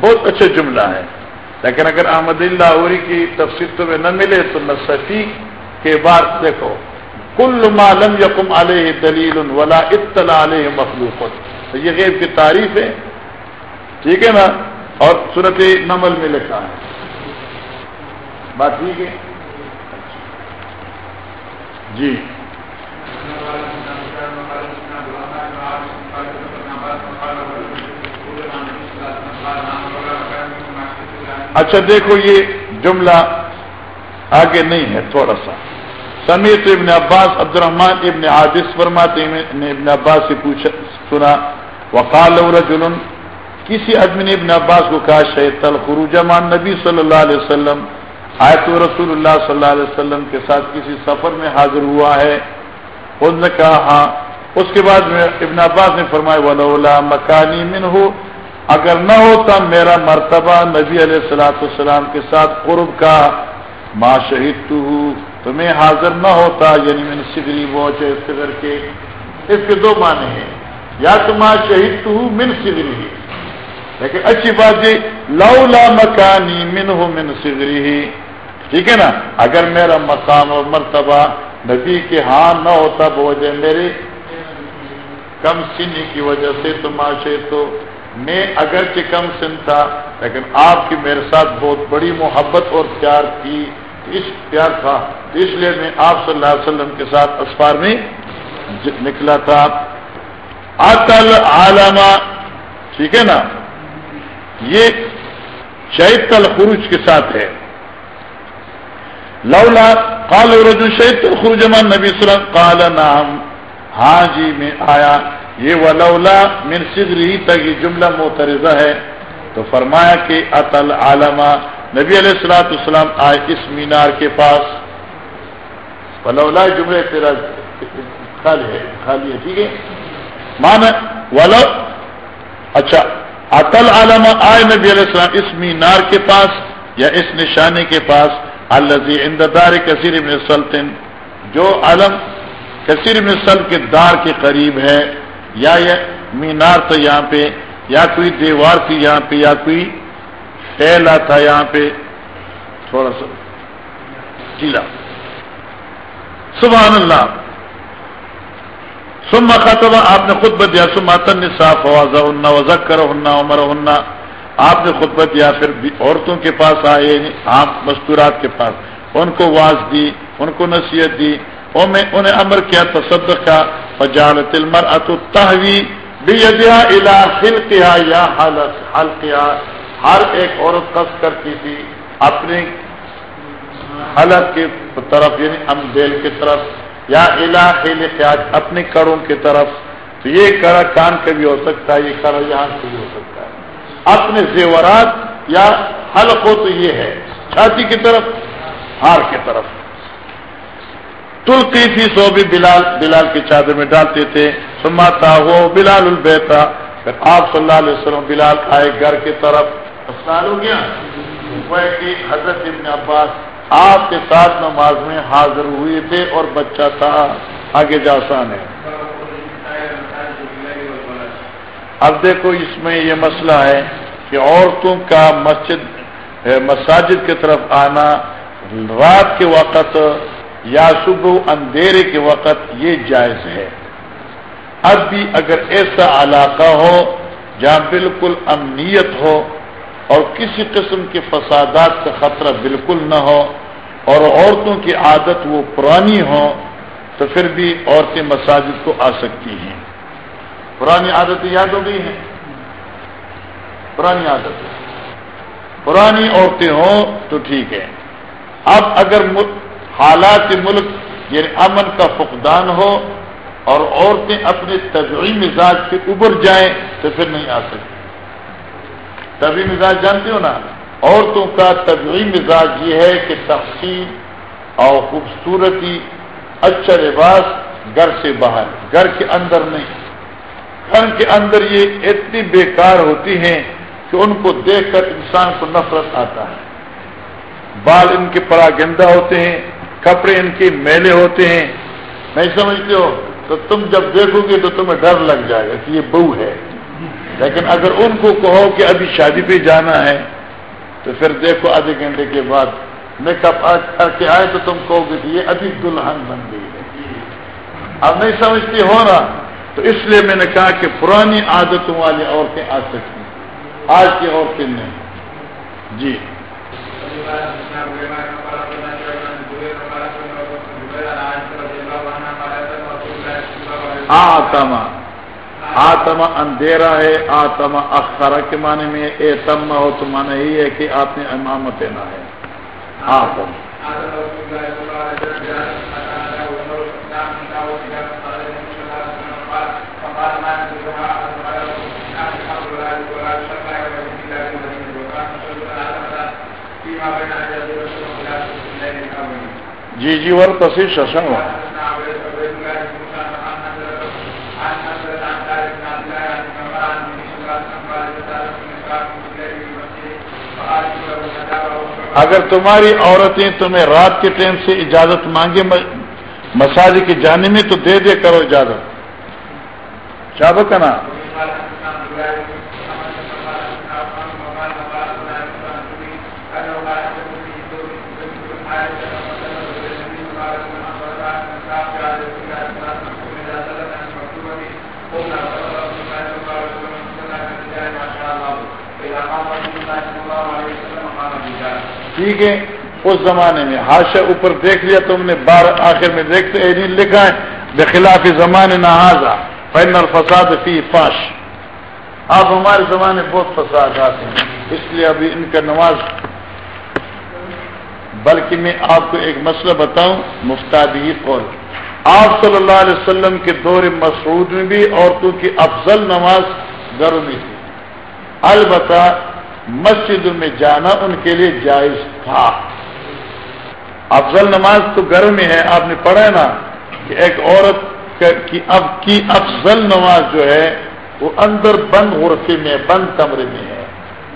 بہت اچھا جملہ ہے۔ لیکن اگر احمد اللہ عوری کی تفصیل تمہیں نہ ملے، تو نصفی کے بعد دیکھو۔ کل معلوم یقم علیہ دلیل ولا اطلاع علیہ مخلوق. یہ غیب کی تعریف ہے. ٹھیک ہے نا؟ اور صورت نمل میں لکھا ہے. بات ٹھیک ہے؟ جی. اچھا دیکھو یہ جملہ آگے نہیں ہے، تھوڑا سا۔ سمیت ابن عباس عبد الرحمان ابن عادث فرماتے نے ابن عباس سے پوچھا، سنا، وقال رجل، کسی آدمی نے ابن عباس کو کہا شہید الخروج مان نبی صلی اللہ علیہ وسلم آئے تو رسول اللہ صلی اللہ علیہ وسلم کے ساتھ کسی سفر میں حاضر ہوا ہے؟ اس نے کہا ہاں۔ اس کے بعد میں ابن عباس نے فرمایا ولا مکانی من ہو اگر نہ ہوتا میرا مرتبہ نبی علیہ السلاۃ السلام کے ساتھ قرب کا ماں شہید تو میں حاضر نہ ہوتا یعنی میں نے سگری بوچے سگر کے اس کے دو معنی ہیں۔ یا تو ماں شہید تو من سگری ہی لیکن اچھی بات یہ، لولا مکانی من ہو من سگری ہی۔ ٹھیک ہے نا؟ اگر میرا مقام اور مرتبہ نبی کے ہاں نہ ہوتا بوجھے میرے، کم سنی کی وجہ سے تو ماں شہید تو میں اگرچہ کم سن تھا لیکن آپ کی میرے ساتھ بہت بڑی محبت اور پیار کی اس پیار تھا، اس لیے میں آپ صلی اللہ علیہ وسلم کے ساتھ اسفار میں جی- نکلا تھا۔ علامہ ٹھیک ہے نا؟ یہ شہید تل خروج کے ساتھ ہے۔ لولا قال رجل شہید تل خروج نبی سلم قال نام ہاں جی میں آیا۔ یہ ولولا من سگری تک یہ جملہ مترزہ ہے۔ تو فرمایا کہ اطل علامہ نبی علیہ السلاۃ السلام آئے اس مینار کے پاس۔ ولولا جملے تیرا خالی ہے خالی ہے، ٹھیک ہے؟ مان ولو اچھا اطل علامہ آئے نبی علیہ السلام اس مینار کے پاس یا اس نشانے کے پاس۔ الزی اندار کثیر ابن سلطن جو علم کثیر ابن سلط کے دار کے قریب ہے۔ یا یہ مینار تھا یہاں پہ، یا کوئی دیوار تھی یہاں پہ، یا کوئی ٹہلا تھا یہاں پہ۔ تھوڑا سا۔ چیلا سبحان اللہ۔ سم خطبہ آپ نے خود بدیا سماتن صاف ہوا وزک کرو ہننا عمر ہننا آپ نے خطبہ دیا، پھر عورتوں کے پاس آئے یعنی آپ مستورات کے پاس۔ ان کو واز دی، ان کو نصیحت دی۔ انہیں امر کیا، تصدق کا فجالت المر اتحوی خلقها یا حلقها ہر ایک عورت قص کرتی تھی اپنے حلق کی طرف یعنی امبیل کی طرف یا الہ اپنے کروں کی طرف۔ تو یہ کرا کان کا بھی ہو سکتا ہے، یہ کرا یہاں سے بھی ہو سکتا ہے۔ اپنے زیورات یا حلق ہو تو یہ ہے۔ چھاتی کی طرف، ہار کی طرف۔ تلقی تھی سو بھی بلال بلال کی چادر میں ڈالتے تھے۔ سماتا ہو بلال البیتا پھر آپ صلی اللہ علیہ وسلم بلال آئے گھر کی طرف۔ سال ہو گیا کہ حضرت ابن عباس آپ کے ساتھ نماز میں حاضر ہوئے تھے اور بچہ تھا، آگے جاسان ہے۔ اب دیکھو اس میں یہ مسئلہ ہے کہ عورتوں کا مسجد مساجد کی طرف آنا رات کے وقت یا صبح اندھیرے کے وقت یہ جائز ہے۔ اب بھی اگر ایسا علاقہ ہو جہاں بالکل امنیت ہو اور کسی قسم کے فسادات کا خطرہ بالکل نہ ہو اور عورتوں کی عادت وہ پرانی ہو، تو پھر بھی عورتیں مساجد کو آ سکتی ہیں۔ پرانی عادتیں یاد ہو گئی ہیں؟ پرانی عادت پرانی عورتیں ہوں تو ٹھیک ہے۔ اب اگر حالات ملک یعنی امن کا فقدان ہو اور عورتیں اپنے طبعی مزاج سے ابر جائیں تو پھر نہیں آ سکتی۔ طبی مزاج جانتے ہو نا؟ عورتوں کا طبعی مزاج یہ ہے کہ تقسیم اور خوبصورتی اچھا لباس گھر سے باہر، گھر کے اندر نہیں۔ گھر کے اندر یہ اتنی بیکار ہوتی ہیں کہ ان کو دیکھ کر انسان کو نفرت آتا ہے۔ بال ان کے پڑا گندا ہوتے ہیں، کپڑے ان کے میلے ہوتے ہیں۔ نہیں سمجھتے ہو؟ تو تم جب دیکھو گے تو تمہیں ڈر لگ جائے گا کہ یہ بہو ہے۔ لیکن اگر ان کو کہو کہ ابھی شادی پہ جانا ہے، تو پھر دیکھو آدھے گھنٹے کے بعد میک اپ کر کے آئے تو تم کہو گے کہ یہ ابھی دلہن بن گئی ہے۔ اب نہیں سمجھتی ہو رہا۔ تو اس لیے میں نے کہا کہ پرانی عادتوں والی عورتیں آ سکتی ہیں۔ آج کی عورتیں نہیں۔ جی۔ آتما آتما اندھیرا ہے، آتما اخرا کے معنی میں اے تم ہو تو مانا ہی ہے کہ آپ نے امامت نہ ہے۔ آتم جی جی ور تصویر ششن ہوا اگر تمہاری عورتیں تمہیں رات کے ٹائم سے اجازت مانگے مساج کے جانے میں تو دے دے کرو اجازت۔ چاہو کا ٹھیک ہے، اس زمانے میں ہاشا اوپر دیکھ لیا تم نے، بار آخر میں دیکھتے نہیں لکھا ہے بے خلاف زمانے نہ فین الفساد فی فاش۔ اب ہمارے زمانے بہت فساد آتے ہیں، اس لیے ابھی ان کا نماز۔ بلکہ میں آپ کو ایک مسئلہ بتاؤں مفتادی قول۔ آپ صلی اللہ علیہ وسلم کے دور مسعود میں بھی عورتوں کی افضل نماز گھر میں تھی۔ البتہ مسجد میں جانا ان کے لیے جائز تھا۔ افضل نماز تو گھر میں ہے، آپ نے پڑھا ہے نا کہ ایک عورت کی اب کی افضل نماز جو ہے، وہ اندر بند غرفے میں بند کمرے میں ہے۔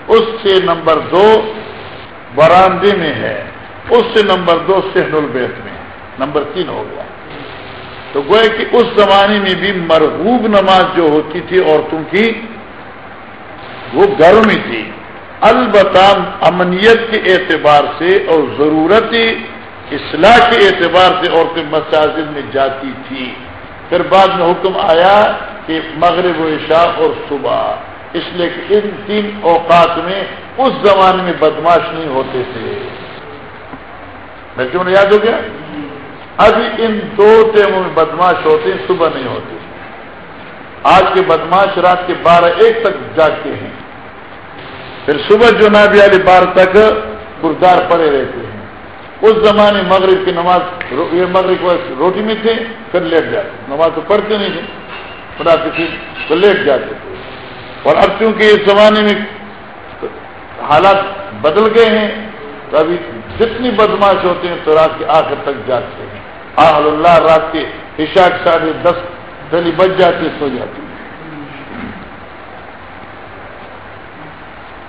اس سے نمبر دو برامدے میں ہے۔ اس سے نمبر دو سہن البیت میں نمبر تین ہو گیا۔ تو گوئے کہ اس زمانے میں بھی مرغوب نماز جو ہوتی تھی عورتوں کی، وہ گھر میں تھی۔ البتہ امنیت کے اعتبار سے اور ضرورتی اصلاح کے اعتبار سے عورتیں مساجد میں جاتی تھی۔ پھر بعد میں حکم آیا کہ مغرب و عشاء اور صبح۔ اس لیے کہ ان تین اوقات میں اس زمانے میں بدماش نہیں ہوتے تھے۔ میں کیوں یاد ہو گیا؟ ابھی ان دو ٹیموں میں بدماش ہوتے ہیں، صبح نہیں ہوتے۔ آج کے بدماش رات کے بارہ ایک تک جاگتے ہیں۔ پھر صبح جو علی بار تک گردار پڑے رہتے ہیں۔ اس زمانے مغرب کی نماز یہ مغرب روٹی میں تھے پھر لیٹ جاتے نماز تو پڑھتے نہیں تھے۔ پڑھاتے تھے تو لیٹ جاتے تھے۔ اور اب چونکہ اس زمانے میں حالات بدل گئے ہیں، تو ابھی جتنی بدماش ہوتے ہیں، تو رات کے آخر تک جاتے ہیں۔ آل اللہ، رات کے عشاق ساڑھے دس دلی بج جاتی سو جاتی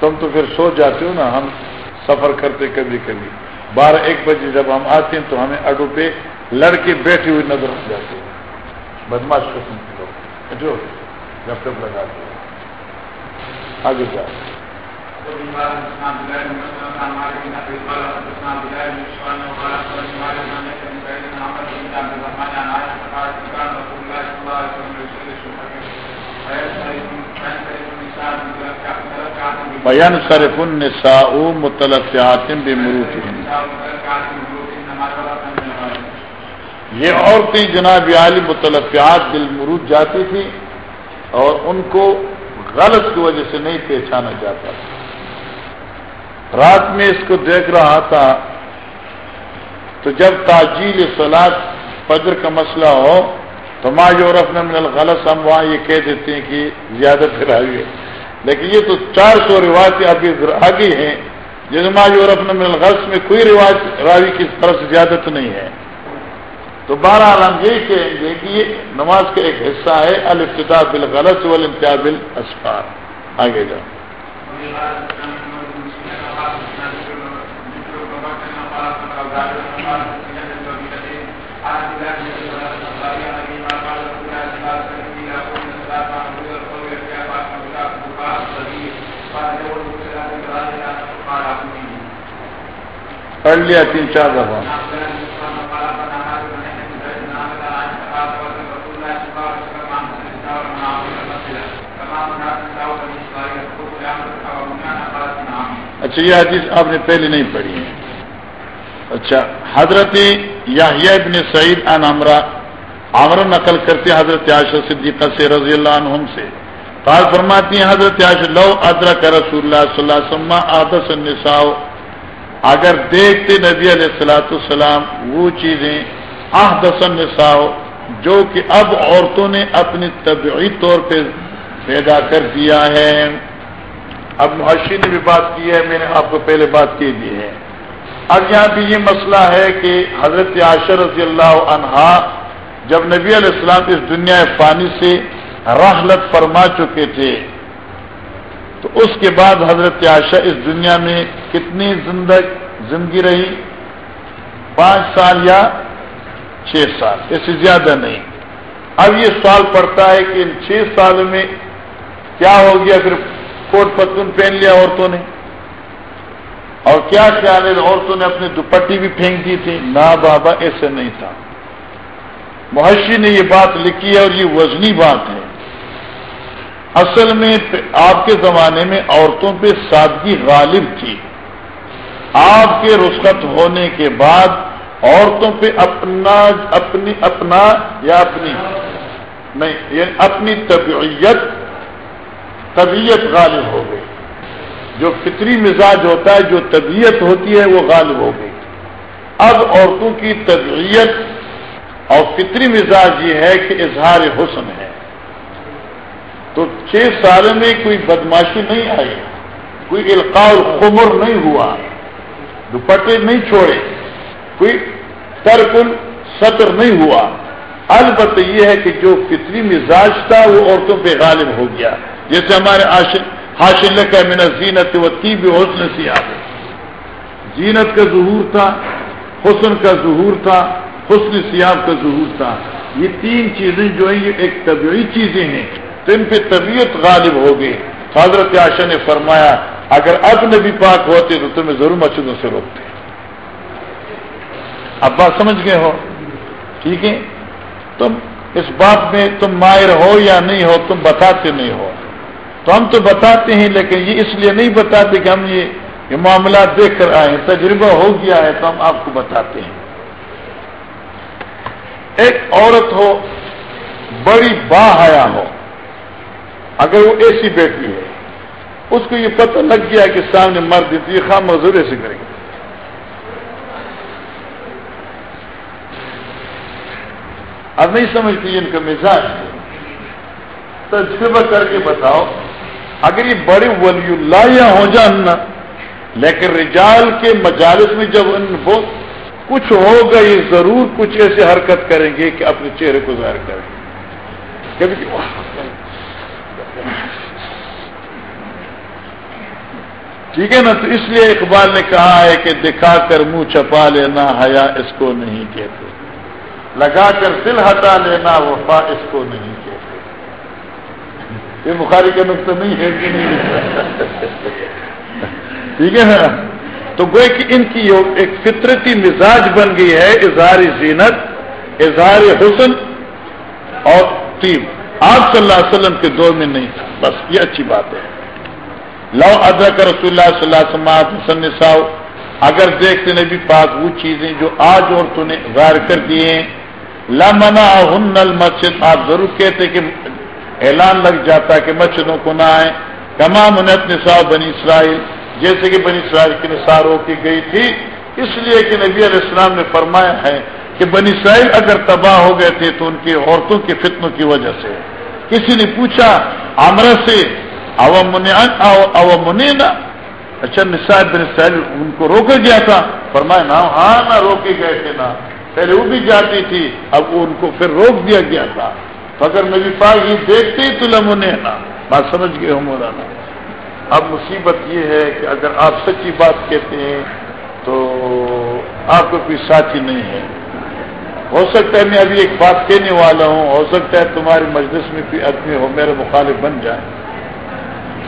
تم تو پھر سو جاتے ہو نا، ہم سفر کرتے کبھی کبھی۔ بارہ ایک بجے جب ہم آتے ہیں تو ہمیں اڈو پہ لڑکے بیٹھے ہوئے نظر آ جاتے ہیں۔ بدماش قسم کے لوگ۔ جو جب تک لگاتے ہیں۔ آگے جا بیان صرف النساء متلفات بمروت یہ عورتیں جناب عالی متلفات بالمروت جاتی تھی اور ان کو غلط کی وجہ سے نہیں پہچانا جاتا رات میں اس کو دیکھ رہا تھا تو جب تاجیل سلاد فجر کا مسئلہ ہو تو ماں یورپ نے من الغلط ہم وہاں یہ کہہ دیتے ہیں کہ زیادہ پھرائی ہے لیکن یہ تو چار سو روایتیں ابھی آگے ہیں۔ جس ماں یورپ نے من میں کوئی روایت راوی کی طرف سے زیادت نہیں ہے۔ تو بارہ ہم یہی کہیں گے کہ یہ نماز کا ایک حصہ ہے الفتاب بالغلط والانتہا بالاسفار۔ آگے جاؤ۔ پڑھ لیا تین چار دفعہ اچھا یہ حدیث آپ نے پہلے نہیں پڑھی ہے۔ اچھا حضرت یاہیا ابن سعید ان امرا عمر نقل کرتے حضرت عاشر صدیقہ سے رضی اللہ عنہم سے۔ قال فرماتی ہیں، حضرت عاشر لو ادرک رسول اللہ صلی اللہ علیہ وسلم آدس النساء. اگر دیکھتے نبی علیہ السلاۃ السلام وہ چیزیں احدث النساء، جو کہ اب عورتوں نے اپنی طبعی طور پہ پیدا کر دیا ہے۔ اب محشی نے بھی بات کی ہے، میں نے آپ کو پہلے بات کی دی ہے۔ اب یہاں بھی یہ مسئلہ ہے کہ حضرت عاشر رضی اللہ عنہا، جب نبی علیہ السلام اس دنیا فانی سے راہلت فرما چکے تھے۔ تو اس کے بعد حضرت عاشا اس دنیا میں کتنی زندگی رہی؟ پانچ سال یا چھ سال؟ اس سے زیادہ نہیں۔ اب یہ سوال پڑتا ہے کہ ان چھ سال میں کیا ہو گیا پھر کوٹ پتن پہن لیا عورتوں نے؟ اور کیا خیال ہے عورتوں نے اپنی دوپٹی بھی پھینک دی تھی؟ نہ بابا، ایسے نہیں تھا۔ محشی نے یہ بات لکھی ہے اور یہ وزنی بات ہے۔ اصل میں آپ کے زمانے میں عورتوں پہ سادگی غالب تھی۔ آپ کے رسخت ہونے کے بعد عورتوں پہ اپنا، اپنی، اپنا یا اپنی، نہیں یعنی اپنی طبیعت طبیعت غالب ہو گئی۔ جو فطری مزاج ہوتا ہے، جو طبیعت ہوتی ہے، وہ غالب ہو گئی۔ اب عورتوں کی طبیعت اور فطری مزاج یہ ہے کہ اظہار حسن ہے۔ تو چھ سال میں کوئی بدماشی نہیں آئی، کوئی القاع الخمر نہیں ہوا، دوپٹے نہیں چھوڑے، کوئی ترکل سطر نہیں ہوا۔ البتہ یہ ہے کہ جو فطری مزاج تھا، وہ عورتوں پہ غالب ہو گیا۔ جیسے ہمارے حاصل کا من زینت و تیب حسن سیاح زینت کا ظہور تھا، حسن کا ظہور تھا، حسن سیاب کا ظہور تھا۔ یہ تین چیزیں جو ہیں، یہ ایک طبعی چیزیں ہیں۔ تو ان پہ طبیعت غالب ہو گئی حضرت عاشا نے فرمایا، اگر اب نبی پاک ہوتے تو تمہیں ضرور مسجدوں سے روکتے۔ اب بات سمجھ گئے ہو؟ ٹھیک ہے؟ تم اس بات میں تم مائر ہو یا نہیں ہو، تم بتاتے نہیں ہو۔ تو ہم تو بتاتے ہیں، لیکن یہ اس لیے نہیں بتاتے کہ ہم یہ یہ معاملات دیکھ کر آئے ہیں، تجربہ ہو گیا ہے، تو ہم آپ کو بتاتے ہیں۔ ایک عورت ہو، بڑی باحیا ہو۔ اگر وہ اے سی ہے، اس کو یہ پتہ لگ گیا کہ سامنے مرد یہ خواہ مزور ایسے کرے گا۔ اب نہیں سمجھتی ان کا مزاج تجربہ کر کے بتاؤ، اگر یہ بڑے ولی اللہ یا ہو جاننا، لیکن رجال کے مجالس میں جب ان وہ کچھ ہوگا، یہ ضرور کچھ ایسے حرکت کریں گے کہ اپنے چہرے کو ظاہر کریں۔ گے ٹھیک ہے نا؟ تو اس لیے اقبال نے کہا ہے کہ دکھا کر منہ چھپا لینا، حیا اس کو نہیں کہتے۔ لگا کر دل ہٹا لینا، وفا اس کو نہیں کہتے۔ یہ بخاری کا نقطہ نہیں ہے کہ نہیں؟ ٹھیک ہے نا؟ تو گوئے کہ ان کی ایک فطرتی مزاج بن گئی ہے، اظہار زینت، اظہار حسن اور تیم۔ آپ صلی اللہ علیہ وسلم کے دور میں نہیں تھا۔ بس یہ اچھی بات ہے۔ لو ادا کر رسول اللہ صلی اللہ علیہ وسلم حسن اگر دیکھتے نبی پاک وہ چیزیں جو آج عورتوں نے ظاہر کر دیے ہیں۔ لمنا ہن المسجد۔ آپ ضرور کہتے کہ اعلان لگ جاتا کہ مسجدوں کو نہ آئے تمام منت نصاب بنی اسرائیل۔ جیسے کہ بنی اسرائیل کی نثار ہو کی گئی تھی۔ اس لیے کہ نبی علیہ السلام نے فرمایا ہے کہ بنی اسرائیل اگر تباہ ہو گئے تھے تو ان کی عورتوں کے فتنوں کی وجہ سے۔ کسی نے پوچھا آمرا سے منینا اچھا نصاب بن اسرائیل ان کو روکا گیا تھا۔ فرمایا، نہ ہاں نہ روکے گئے تھے نا پہلے وہ بھی جاتی تھی، اب ان کو پھر روک دیا گیا تھا۔ اگر نبی پاک یہ دیکھتے ہی تو لمنے نا بات سمجھ گئے ہو مولانا؟ اب مصیبت یہ ہے کہ اگر آپ سچی بات کہتے ہیں تو آپ کو کوئی ساتھی نہیں ہے۔ ہو سکتا ہے میں ابھی ایک بات کہنے والا ہوں، ہو سکتا ہے تمہاری مجلس میں کوئی آدمی ہو، میرے مخالف بن جائے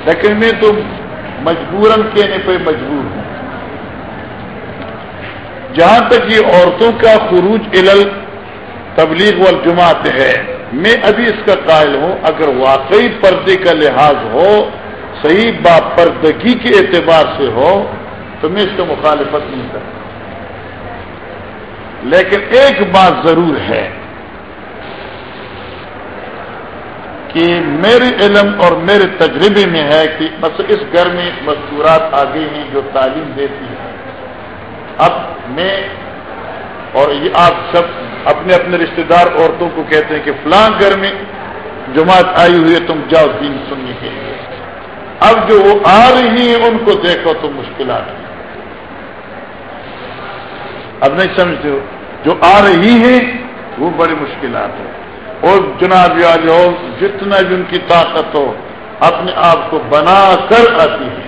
لیکن میں تو مجبوراً کہنے پہ مجبور ہوں۔ جہاں تک یہ عورتوں کا خروج علل تبلیغ والجماعت ہے، میں ابھی اس کا قائل ہوں، اگر واقعی پردے کا لحاظ ہو، صحیح با پردگی کے اعتبار سے ہو، تو میں اس کا مخالفت نہیں کرتا۔ لیکن ایک بات ضرور ہے کہ میرے علم اور میرے تجربے میں ہے کہ بس اس گھر میں مزدورات آ گئی ہیں جو تعلیم دیتی ہیں۔ اب میں اور یہ آپ سب اپنے اپنے رشتہ دار عورتوں کو کہتے ہیں کہ فلاں گھر میں جماعت آئی ہوئی ہے، تم جاؤ دین سننے کے لیے۔ اب جو وہ آ رہی ہیں، ان کو دیکھو تو مشکلات۔ ہیں اب نہیں سمجھتے ہو. جو آ رہی ہیں، وہ بڑی مشکلات ہیں. اور جناب یا جو جتنا بھی ان کی طاقت ہو، اپنے آپ کو بنا کر آتی ہے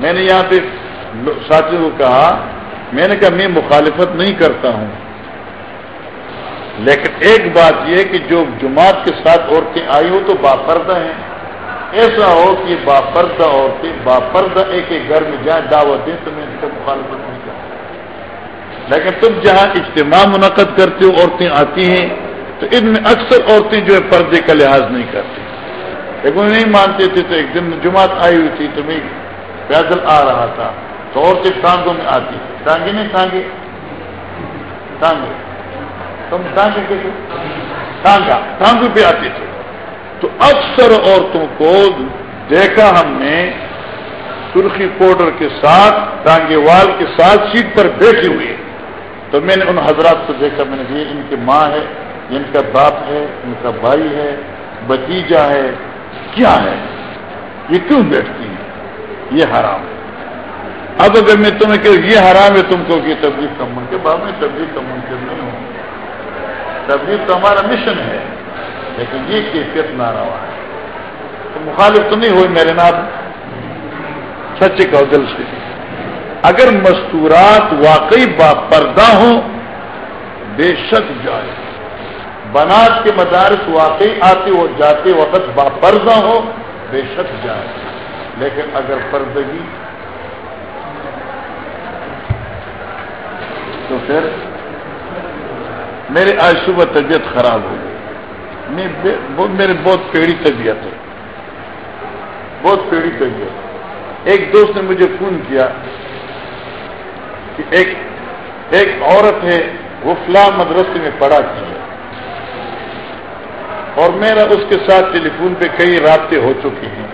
میں نے یہاں پہ ساتھیوں کو کہا، میں نے کہا، میں مخالفت نہیں کرتا ہوں. لیکن ایک بات یہ کہ جو جماعت کے ساتھ عورتیں آئی ہو تو باپردہ ہیں. ایسا ہو کہ باپردہ عورتیں باپردہ ایک ایک گھر میں جائیں، دعوت دیں تو میں ان کا مخالفت نہیں لیکن تم جہاں اجتماع منعقد کرتے ہو، عورتیں آتی ہیں، تو ان میں اکثر عورتیں جو ہے پردے کا لحاظ نہیں کرتی لیکن نہیں مانتے تھے، تو ایک دن جماعت آئی ہوئی تھی، تو میں پیدل آ رہا تھا۔ تو عورتیں ٹانگوں میں آتی ٹانگے نہیں ٹانگے؟ ٹانگے۔ تم ٹانگے ٹانگا۔ ٹانگوں پہ آتے تھے۔ تو اکثر عورتوں کو دیکھا ہم نے سرخی پاؤڈر کے ساتھ، ٹانگے وال کے ساتھ سیٹ پر بیٹھی ہوئی تو میں نے ان حضرات کو دیکھا، میں نے یہ ان کی ماں ہے ان کا باپ ہے، ان کا بھائی ہے بتیجا ہے، کیا ہے؟ یہ کیوں بیٹھتی ہیں؟ یہ حرام ہے۔ اب اگر میں تمہیں کہ یہ حرام ہے، تم کو کہ تبدیل کا منکر باب میں تبدیل کا منکر نہیں ہوں۔ تبدیل تو ہمارا مشن ہے، لیکن یہ کیفیت نہ رہا ہے۔ تو مخالف تو نہیں ہوئی میرے نام سچے کا دل سے۔ اگر مستورات واقعی با پردہ ہوں، بے شک جائے۔ بناس کے مدارس واقعی آتے اور جاتے وقت با پردہ ہو بے شک جائے۔ لیکن اگر پردگی تو پھر میرے آج صبح طبیعت خراب ہو گئی۔ میرے بہت پیڑی طبیعت ہے۔ بہت پیڑی طبیعت۔ ایک دوست نے مجھے فون کیا۔ کہ ایک ایک عورت ہے، وہ فلاں مدرسے میں پڑھا کی ہے۔ اور میرا اس کے ساتھ ٹیلی فون پہ کئی رابطے ہو چکے ہیں۔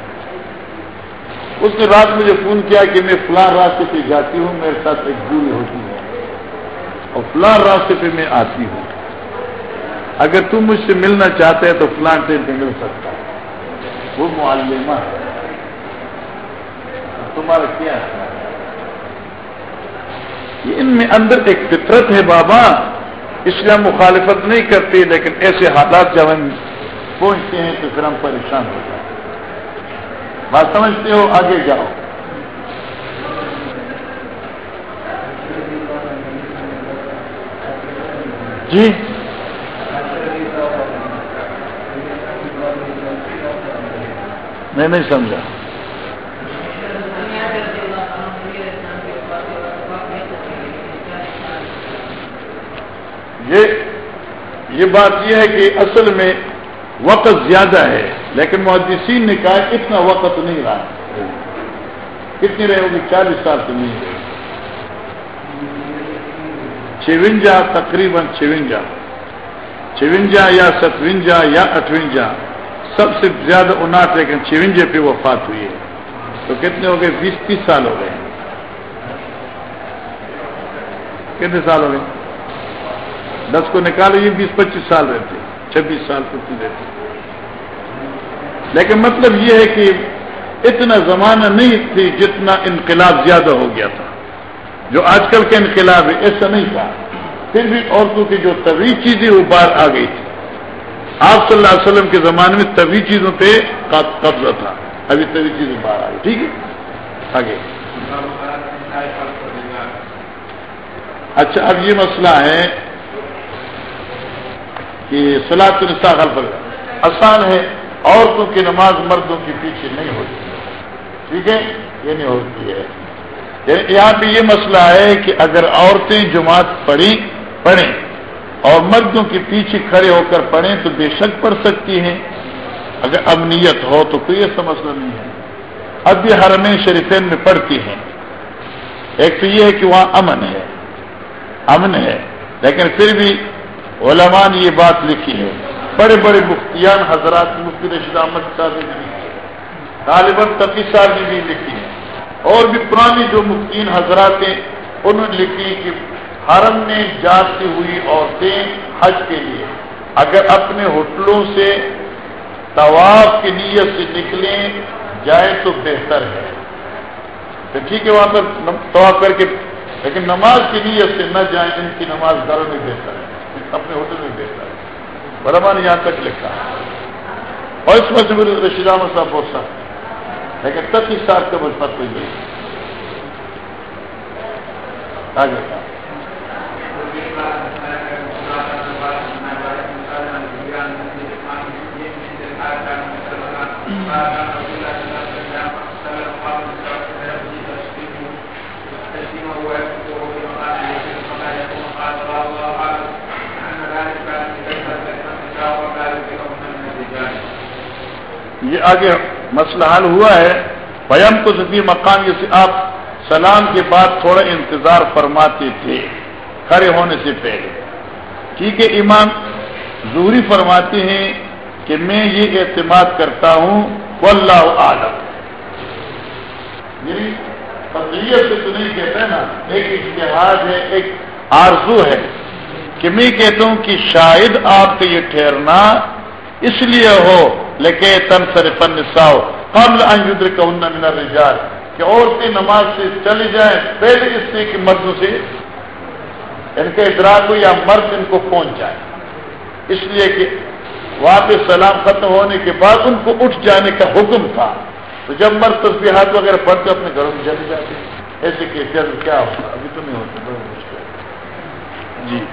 اس نے رات مجھے فون کیا کہ میں فلاں راستے پہ جاتی ہوں، میرے ساتھ ایک گولی ہوتی ہے۔ اور فلاں راستے پہ میں آتی ہوں۔ اگر تم مجھ سے ملنا چاہتے ہیں تو فلاں ٹرین پہ مل سکتا ہے۔ وہ معلمہ ہے۔ تمہارا کیا ہے؟ یہ ان میں اندر ایک فطرت ہے بابا اس لیے ہم مخالفت نہیں کرتے، لیکن ایسے حالات جب ہم پہنچتے ہیں تو پھر ہم پریشان ہو جائیں بات سمجھتے ہو؟ آگے جاؤ۔ جی؟ میں نہیں سمجھا۔ یہ یہ بات یہ ہے کہ اصل میں وقت زیادہ ہے، لیکن محدثین نے کہا اتنا وقت نہیں رہا۔ کتنی رہے ہوگی چالیس سال سے نہیں چونجا تقریباً چونجا چونجا یا ستوجا یا اٹھوجا سب سے زیادہ اناٹ لیکن چونجے پہ وفات ہوئی ہے۔ تو کتنے ہو گئے؟ بیس، تیس سال ہو گئے۔ کتنے سال ہو گئے؟ دس کو نکالو، یہ بیس پچیس سال رہتے چھبیس سال پچیس رہتے لیکن مطلب یہ ہے کہ اتنا زمانہ نہیں تھی جتنا انقلاب زیادہ ہو گیا تھا۔ جو آج کل کا انقلاب ہے ایسا نہیں تھا۔ پھر بھی عورتوں کی جو طبی چیزیں وہ باہر آ گئی تھی۔ آپ صلی اللہ علیہ وسلم کے زمانے میں طبی چیزوں پہ قبضہ تھا۔ ابھی طبی چیزیں باہر آ گئی، ٹھیک ہے؟ آگے۔ اچھا اب یہ مسئلہ ہے کہ سلاط نسا پر آسان ہے۔ عورتوں کی نماز مردوں کے پیچھے نہیں ہوتی۔ ٹھیک ہے؟ یہ نہیں ہوتی ہے۔ یعنی یہاں پہ یہ مسئلہ ہے کہ اگر عورتیں جماعت پڑھی، پڑھیں اور مردوں کے پیچھے کھڑے ہو کر پڑھیں تو بے شک پڑھ سکتی ہیں۔ اگر امنیت ہو تو کوئی ایسا مسئلہ نہیں ہے۔ اب یہ حرمین شریفین میں پڑھتی ہیں۔ ایک تو یہ ہے کہ وہاں امن ہے۔ امن ہے۔ لیکن پھر بھی علماء نے یہ بات لکھی ہے۔ بڑے بڑے مفتیان حضرات مفتی رشید احمد صاحب نے بھی طالبان تقی صاحب نے بھی لکھی ہے۔ اور بھی پرانی جو مفتین حضرات ہیں، انہوں نے لکھی کہ حرم میں جاتی ہوئی عورتیں حج کے لیے اگر اپنے ہوٹلوں سے طواف کی نیت سے نکلیں، جائیں تو بہتر ہے۔ تو ٹھیک ہے، وہاں پر طواف کر کے، لیکن نماز کی نیت سے نہ جائیں، ان کی نماز گھر میں بہتر ہے۔ اپنے ہوٹل میں دیتا ہے۔ برما نے یہاں تک لکھا۔ اور اس میں سے رشید احمد صاحب بہت سخت لیکن تک اس سال کا مجھ پر کوئی نہیں۔ آگے۔ Thank you. یہ آگے مسئلہ حل ہوا ہے۔ بیم کو سبھی مقام سے آپ سلام کے بعد تھوڑا انتظار فرماتے تھے، کھڑے ہونے سے پہلے۔ ٹھیک ہے، امام ضروری فرماتے ہیں کہ میں یہ اعتماد کرتا ہوں، واللہ عالم میری یعنی فضیت سے تو نہیں کہتا نا، ایک اشتہاد ہے، ایک آرزو ہے۔ کہ میں کہتا ہوں کہ شاید آپ کا یہ ٹھہرنا اس لیے ہو لیکن تن سر فن ساؤ قبل انجدر کا ان من الرجال کہ عورتیں نماز سے چلی جائیں پہلے اس سے کہ مرد سے ان کے ادراک ہو یا مرد ان کو پہنچ جائے۔ اس لیے کہ واپس سلام ختم ہونے کے بعد ان کو اٹھ جانے کا حکم تھا۔ تو جب مرد تصویرات وغیرہ پڑھتے اپنے گھروں میں چلے جاتے ایسے کیفیت کیا ہوتا ابھی تو نہیں ہوتا، بڑا مشکل۔ جی۔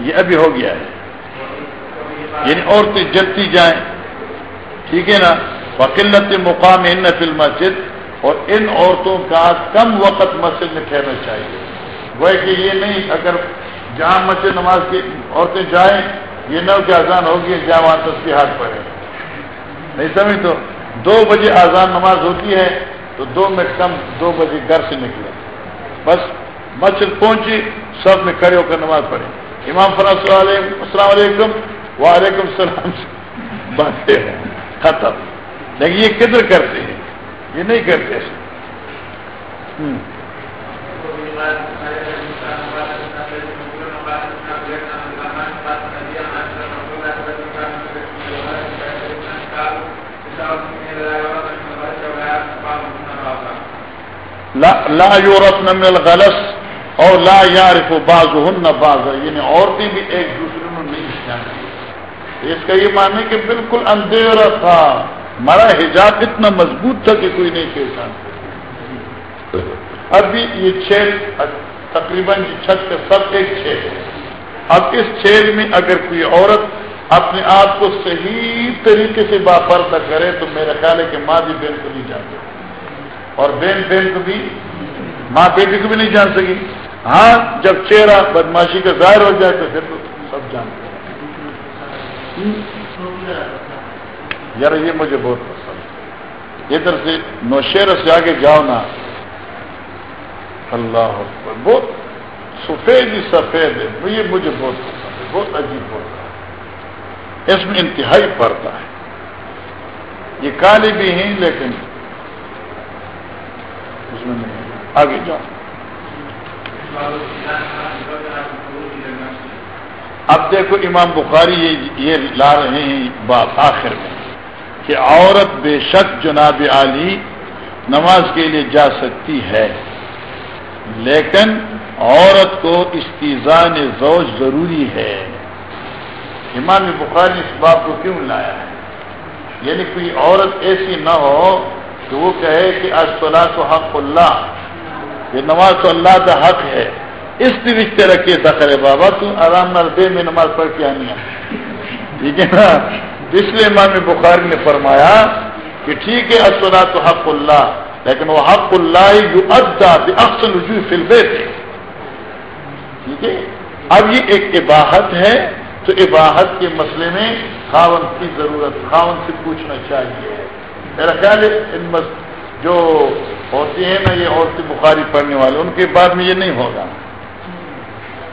یہ ابھی ہو گیا ہے۔ یعنی عورتیں جلتی جائیں۔ ٹھیک ہے نا؟ وکلت مقام ان فل مسجد اور ان عورتوں کا کم وقت مسجد میں ٹھہرنا چاہیے۔ وہ کہ یہ نہیں، اگر جہاں مسجد نماز کی عورتیں جائیں، یہ نو کہ آزان ہوگی، جہاں وہاں تصویر ہاتھ پڑے نہیں سمجھ تو دو بجے آزان نماز ہوتی ہے تو دو میں کم دو بجے گھر سے نکلے بس مسجد پہنچی، سب میں کھڑے ہو کر نماز پڑھے امام فراس السلام علیکم. وعلیکم السلام۔ باتیں ختم۔ لیکن یہ کدھر کرتے ہیں۔ یہ نہیں کرتے لا یورپ من الغلس۔ اور لا یارف باز ہن باز یعنی عورتیں بھی ایک دوسرے میں نہیں جانتی اس کا یہ معنی کہ بالکل اندھیرا تھا۔ ہمارا حجاب اتنا مضبوط تھا کہ کوئی نہیں پہچان اب یہ چھ تقریباً چھت کے سب ایک چھ اب اس چھیل میں اگر کوئی عورت اپنے آپ کو صحیح طریقے سے باپردہ کرے تو میرا خیال ہے کہ ماں بھی بہن کو نہیں جان سکتی اور بہن بہن کو بھی ماں بیٹی کو بھی نہیں جان سکی۔ ہاں جب چہرہ بدماشی کا ظاہر ہو جائے تو پھر تو سب جانتے یار، یہ مجھے بہت پسند ہے۔ ادھر سے نوشیر سے آگے جاؤ نا۔ اللہ بہت سفید ہی سفید ہے۔ یہ مجھے بہت پسند ہے، بہت عجیب ہوتا ہے۔ اس میں انتہائی پڑتا ہے۔ یہ کالی بھی ہیں لیکن اس میں نہیں۔ آگے۔ جاؤ اب دیکھو امام بخاری یہ لا رہے ہیں بات آخر میں کہ عورت بے شک جناب علی نماز کے لیے جا سکتی ہے، لیکن عورت کو استیزان زوج ضروری ہے۔ امام بخاری اس بات کو کیوں لایا ہے؟ یعنی کوئی عورت ایسی نہ ہو کہ وہ کہے کہ اصطلاح تو حق اللہ۔ یہ نماز تو اللہ کا حق ہے۔ اس رشتے رکھے دخل بابا؟ تم آرام دے، میں نماز پڑھ کے آنی ہاں۔ ٹھیک ہے نا؟ اس لیے امام بخاری نے فرمایا کہ ٹھیک ہے اسولا تو حق اللہ، لیکن وہ حق اللہ جو ادا اکثر فلبے تھے ٹھیک ہے؟ اب یہ ایک عباہت ہے، تو عباہت کے مسئلے میں خاون کی ضرورت، خاون سے پوچھنا چاہیے۔ میرا خیال ہے ان جو ہوتی ہیں نا یہ عورتیں بخاری پڑھنے والے ان کے بعد میں یہ نہیں ہوگا۔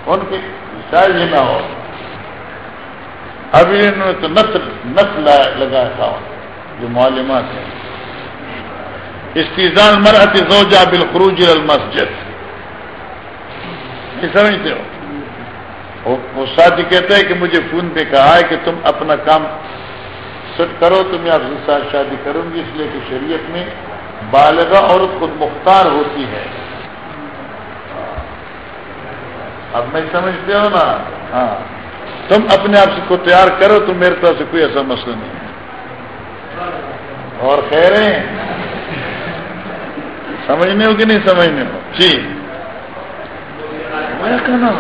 ان کی شاید یہ نہ ہوگا ابھی انہوں نے تو نسل نسل لگا تھا جو معلومات ہیں۔ استیزان مرحت زوجہ بالخروج المسجد۔ یہ سمجھتے ہو؟ وہ شادی کہتا ہے کہ مجھے فون پہ کہا ہے کہ تم اپنا کام سٹ کرو، تو میں آپ سے ساتھ شادی کروں گی، اس لیے کہ شریعت میں بالغ عورت خود مختار ہوتی ہے۔ اب میں سمجھتے ہو نا؟ ہاں۔ تم اپنے آپ کو تیار کرو تو میرے طرف سے کوئی ایسا مسئلہ نہیں ہے۔ اور خیر سمجھنے ہو کہ نہیں سمجھنے ہو؟ جی۔ میں کہنا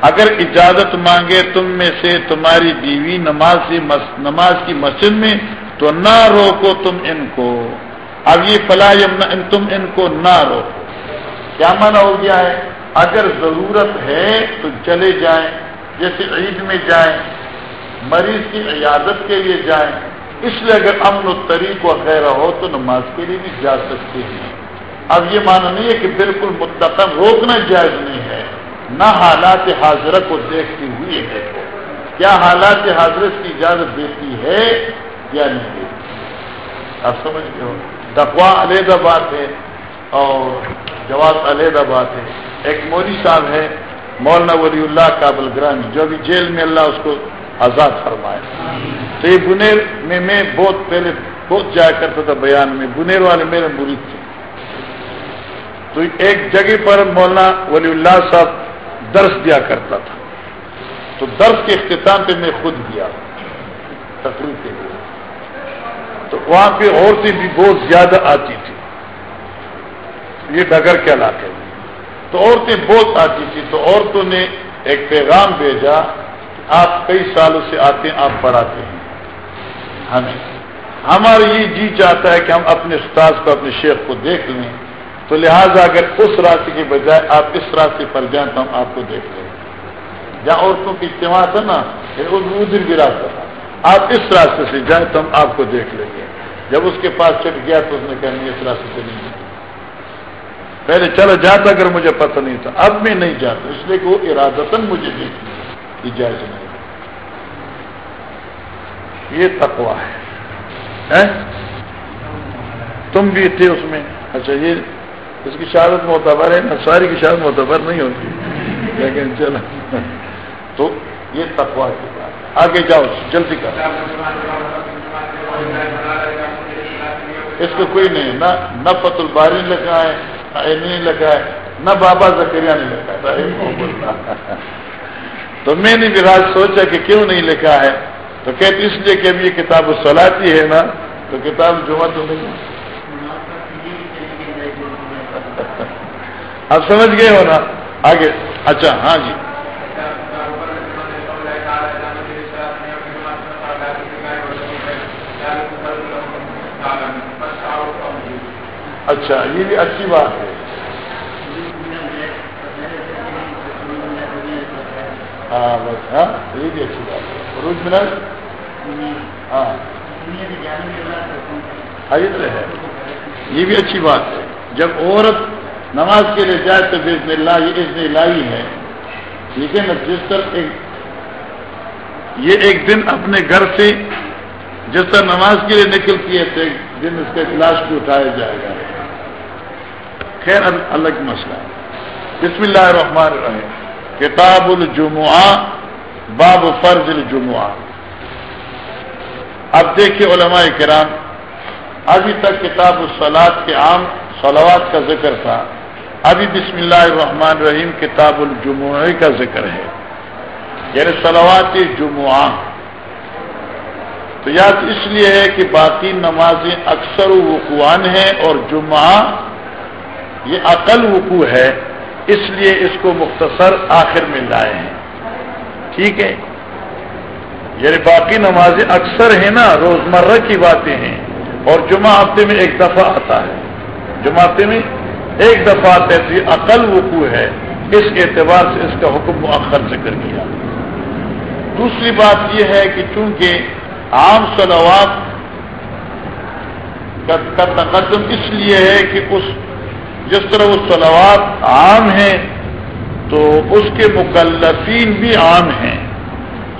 اگر اجازت مانگے تم میں سے تمہاری بیوی نماز نماز کی مسجد میں، تو نہ روکو تم ان کو۔ اب یہ فلا تم ان کو نہ روکو۔ کیا مانا ہو گیا ہے؟ اگر ضرورت ہے تو چلے جائیں، جیسے عید میں جائیں، مریض کی عیادت کے لیے جائیں۔ اس لیے اگر امن و طریق وغیرہ ہو تو نماز کے لیے بھی جا سکتے ہیں۔ اب یہ مانا نہیں ہے کہ بالکل متقم روکنا جائز نہیں ہے۔ نہ حالات حاضرت کو دیکھتی ہوئی ہے۔ کیا حالات حاضرت کی اجازت دیتی ہے یا نہیں دیتی؟ آپ سمجھ گئے ہو؟ دفوا علیحدہ بات ہے اور جواب علیحدہ بات ہے۔ ایک مودی صاحب ہے مولانا ولی اللہ کابل گرانج جو ابھی جیل میں اللہ اس کو آزاد فرمائے۔ تو یہ بنیر میں میں بہت پہلے بہت جایا کرتا تھا بیان میں بنیر والے میرے مرید تھے۔ تو ایک جگہ پر مولانا ولی اللہ صاحب درس دیا کرتا تھا۔ تو درس کے اختتام پہ میں خود گیا۔ تقریب کے لیے۔ تو وہاں پہ عورتیں بھی بہت زیادہ آتی تھی یہ ڈگر کے علاقے میں۔ تو عورتیں بہت آتی تھی تو عورتوں نے ایک پیغام بھیجا آپ کئی سالوں سے آتے ہیں، آپ پڑھاتے ہیں۔ ہمیں۔ ہمارا یہ جی چاہتا ہے کہ ہم اپنے استاذ کو، اپنے شیخ کو دیکھ لیں۔ تو لہٰذا اگر اس راستے کے بجائے آپ اس راستے پر جائیں تو ہم آپ کو دیکھ لیں۔ جہاں عورتوں کی اجتماع تھا نا ادھر بھی راستہ تھا۔ آپ اس راستے سے جائیں تو ہم آپ کو دیکھ لیں گے۔ جب اس کے پاس چٹ گیا تو اس نے کہا، نہیں، اس راستے سے نہیں۔ پہلے چلو جاتا اگر مجھے پتہ نہیں تھا۔ اب میں نہیں جاتا، اس لیے کہ وہ ارادتن مجھے دیکھنے کی جائز نہیں۔ یہ تقوا ہے۔ تم بھی تھے اس میں۔ اچھا یہ اس کی شہادت معتبر ہے ساری کی شہادت معتبر نہیں ہوتی۔ لیکن چلو۔ تو یہ تقوا کی بات آگے جاؤ، جلدی کر اس کو کوئی نہیں، نہ نہ پت الباری لگا ہے نہیں لگا ہے نہ بابا زکریہ نے لکھا ہے تو میں نے بھی راج سوچا کہ کیوں نہیں لکھا ہے۔ تو کہتے، اس لیے کہ اب یہ کتاب سلاتی ہے نا، تو کتاب جمع تو نہیں۔ آپ سمجھ گئے ہو نا؟ آگے اچھا ہاں جی۔ اچھا یہ بھی اچھی بات ہے۔ ہاں بس ہاں یہ بھی اچھی بات ہے۔ روز منٹ ہاں۔ ہے یہ بھی اچھی بات ہے۔ جب عورت نماز کے لیے جائے تو بزن اللہ یہ اس نے لائی ہے ٹھیک ہے نا جس طرح ایک یہ ایک دن اپنے گھر سے جس طرح نماز کے لیے نکلتی ہے، تو ایک دن اس کا کلاس بھی اٹھایا جائے گا۔ خیر الگ مسئلہ۔ ہے بسم اللہ الرحمن الرحیم۔ کتاب الجمعہ، باب فرض الجمعہ۔ اب دیکھیے علماء کرام، ابھی تک کتاب الصلاط کے عام صلوات کا ذکر تھا۔ ابھی بسم اللہ الرحمن الرحیم کتاب الجمعہ کا ذکر ہے۔ یعنی صلوات جمعہ۔ تو یاد اس لیے ہے کہ باقی نمازیں اکثر وقوعان ہیں اور جمعہ یہ عقل وقوع ہے، اس لیے اس کو مختصر آخر میں لائے ہیں۔ ٹھیک ہے؟ یعنی باقی نمازیں اکثر ہیں نا، روزمرہ کی باتیں ہیں اور جمعہ ہفتے میں ایک دفعہ آتا ہے۔ جمعہ ہفتے میں ایک دفعہ آتا عقل وقوع ہے، اس اعتبار سے اس کا حکم مؤخر ذکر کیا۔ دوسری بات یہ ہے کہ چونکہ عام سلوات کا تقدم اس لیے ہے کہ اس جس طرح وہ سلوات عام ہیں، تو اس کے مکلفین بھی عام ہیں۔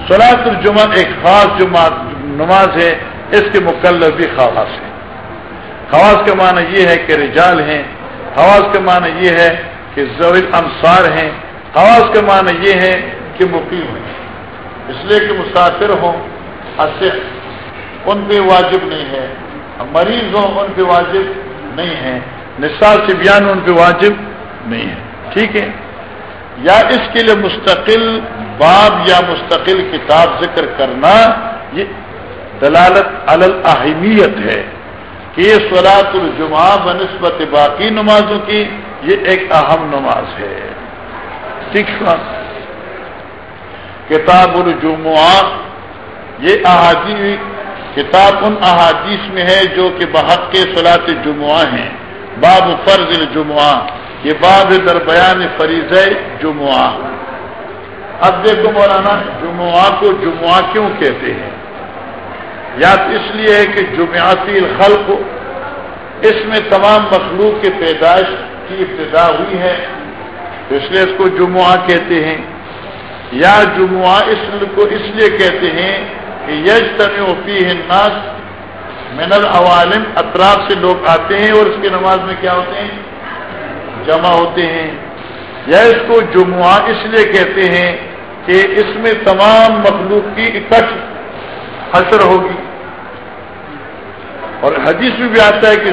سلاط الجمع ایک خاص جمع نماز ہے، اس کے مکلف بھی خواص ہیں۔ خواص کا معنی یہ ہے کہ رجال ہیں خواص کا معنی یہ ہے کہ زویل انصار ہیں، خواص کا معنی یہ ہے کہ مقیم ہیں۔ اس لیے کہ مسافر ہوں ان پہ واجب نہیں ہے۔ مریض ہوں، ان پہ واجب نہیں ہے۔ نصاب سے بیان ان پہ واجب نہیں ہے۔ ٹھیک ہے؟ یا اس کے لیے مستقل باب یا مستقل کتاب ذکر کرنا، یہ دلالت اہمیت ہے۔ یہ سلاط الجمعہ بنسبت باقی نمازوں کی، یہ ایک اہم نماز ہے۔ ٹھیک کتاب الجمعہ، یہ احادیث، کتاب ان احادیث میں ہے جو کہ بحق کے سلاط جمعہ ہیں۔ باب فرض الجمعہ، یہ باب در بیان فریض جمعہ۔ اب دیکھو مولانا، جمعہ کو جمعہ کیوں کہتے ہیں؟ یا اس لیے ہے کہ جمعاتی الخلق اس میں تمام مخلوق کے پیدائش کی ابتدا ہوئی ہے، تو اس لیے اس کو جمعہ کہتے ہیں۔ یا جمعہ اس کو اس لیے کہتے ہیں کہ یج تمی الناس من العوالم، اطراف سے لوگ آتے ہیں اور اس کی نماز میں کیا ہوتے ہیں؟ جمع ہوتے ہیں۔ یا اس کو جمعہ اس لیے کہتے ہیں کہ اس میں تمام مخلوق کی اکٹھ حشر ہوگی۔ اور حدیث میں بھی آتا ہے کہ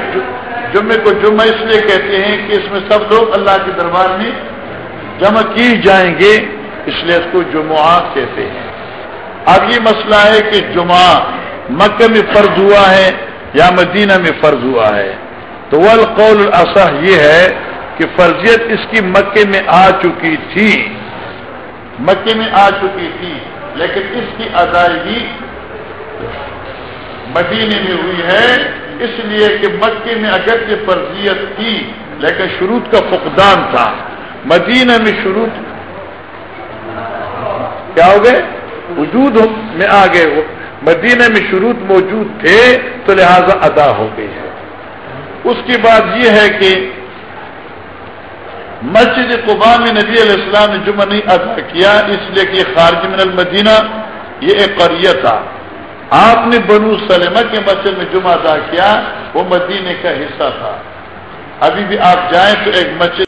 جمعے کو جمعہ اس لیے کہتے ہیں کہ اس میں سب لوگ اللہ کے دربار میں جمع کی جائیں گے، اس لیے اس کو جمعہ کہتے ہیں۔ اب یہ مسئلہ ہے کہ جمعہ مکہ میں فرض ہوا ہے یا مدینہ میں فرض ہوا ہے۔ تو وہ القول اصح یہ ہے کہ فرضیت اس کی مکے میں آ چکی تھی۔ مکے میں آ چکی تھی، لیکن اس کی ادائیگی مدینے میں ہوئی ہے، اس لیے کہ مکے میں اگرچہ فرضیت تھی، لیکن شروع کا فقدان تھا۔ مدینہ میں شروع کیا ہو گئے؟ وجود میں آ گئے مدینہ میں شروع موجود تھے، تو لہذا ادا ہو گئی ہے۔ اس کی بات یہ ہے کہ مسجد قبا میں نبی علیہ السلام نے جمعہ نہیں ادا کیا، اس لیے کہ خارج من المدینہ، یہ ایک قریہ تھا۔ آپ نے بنو سلمہ کے مسجد میں جمعہ ادا کیا، وہ مدینے کا حصہ تھا۔ ابھی بھی آپ جائیں تو ایک مسجد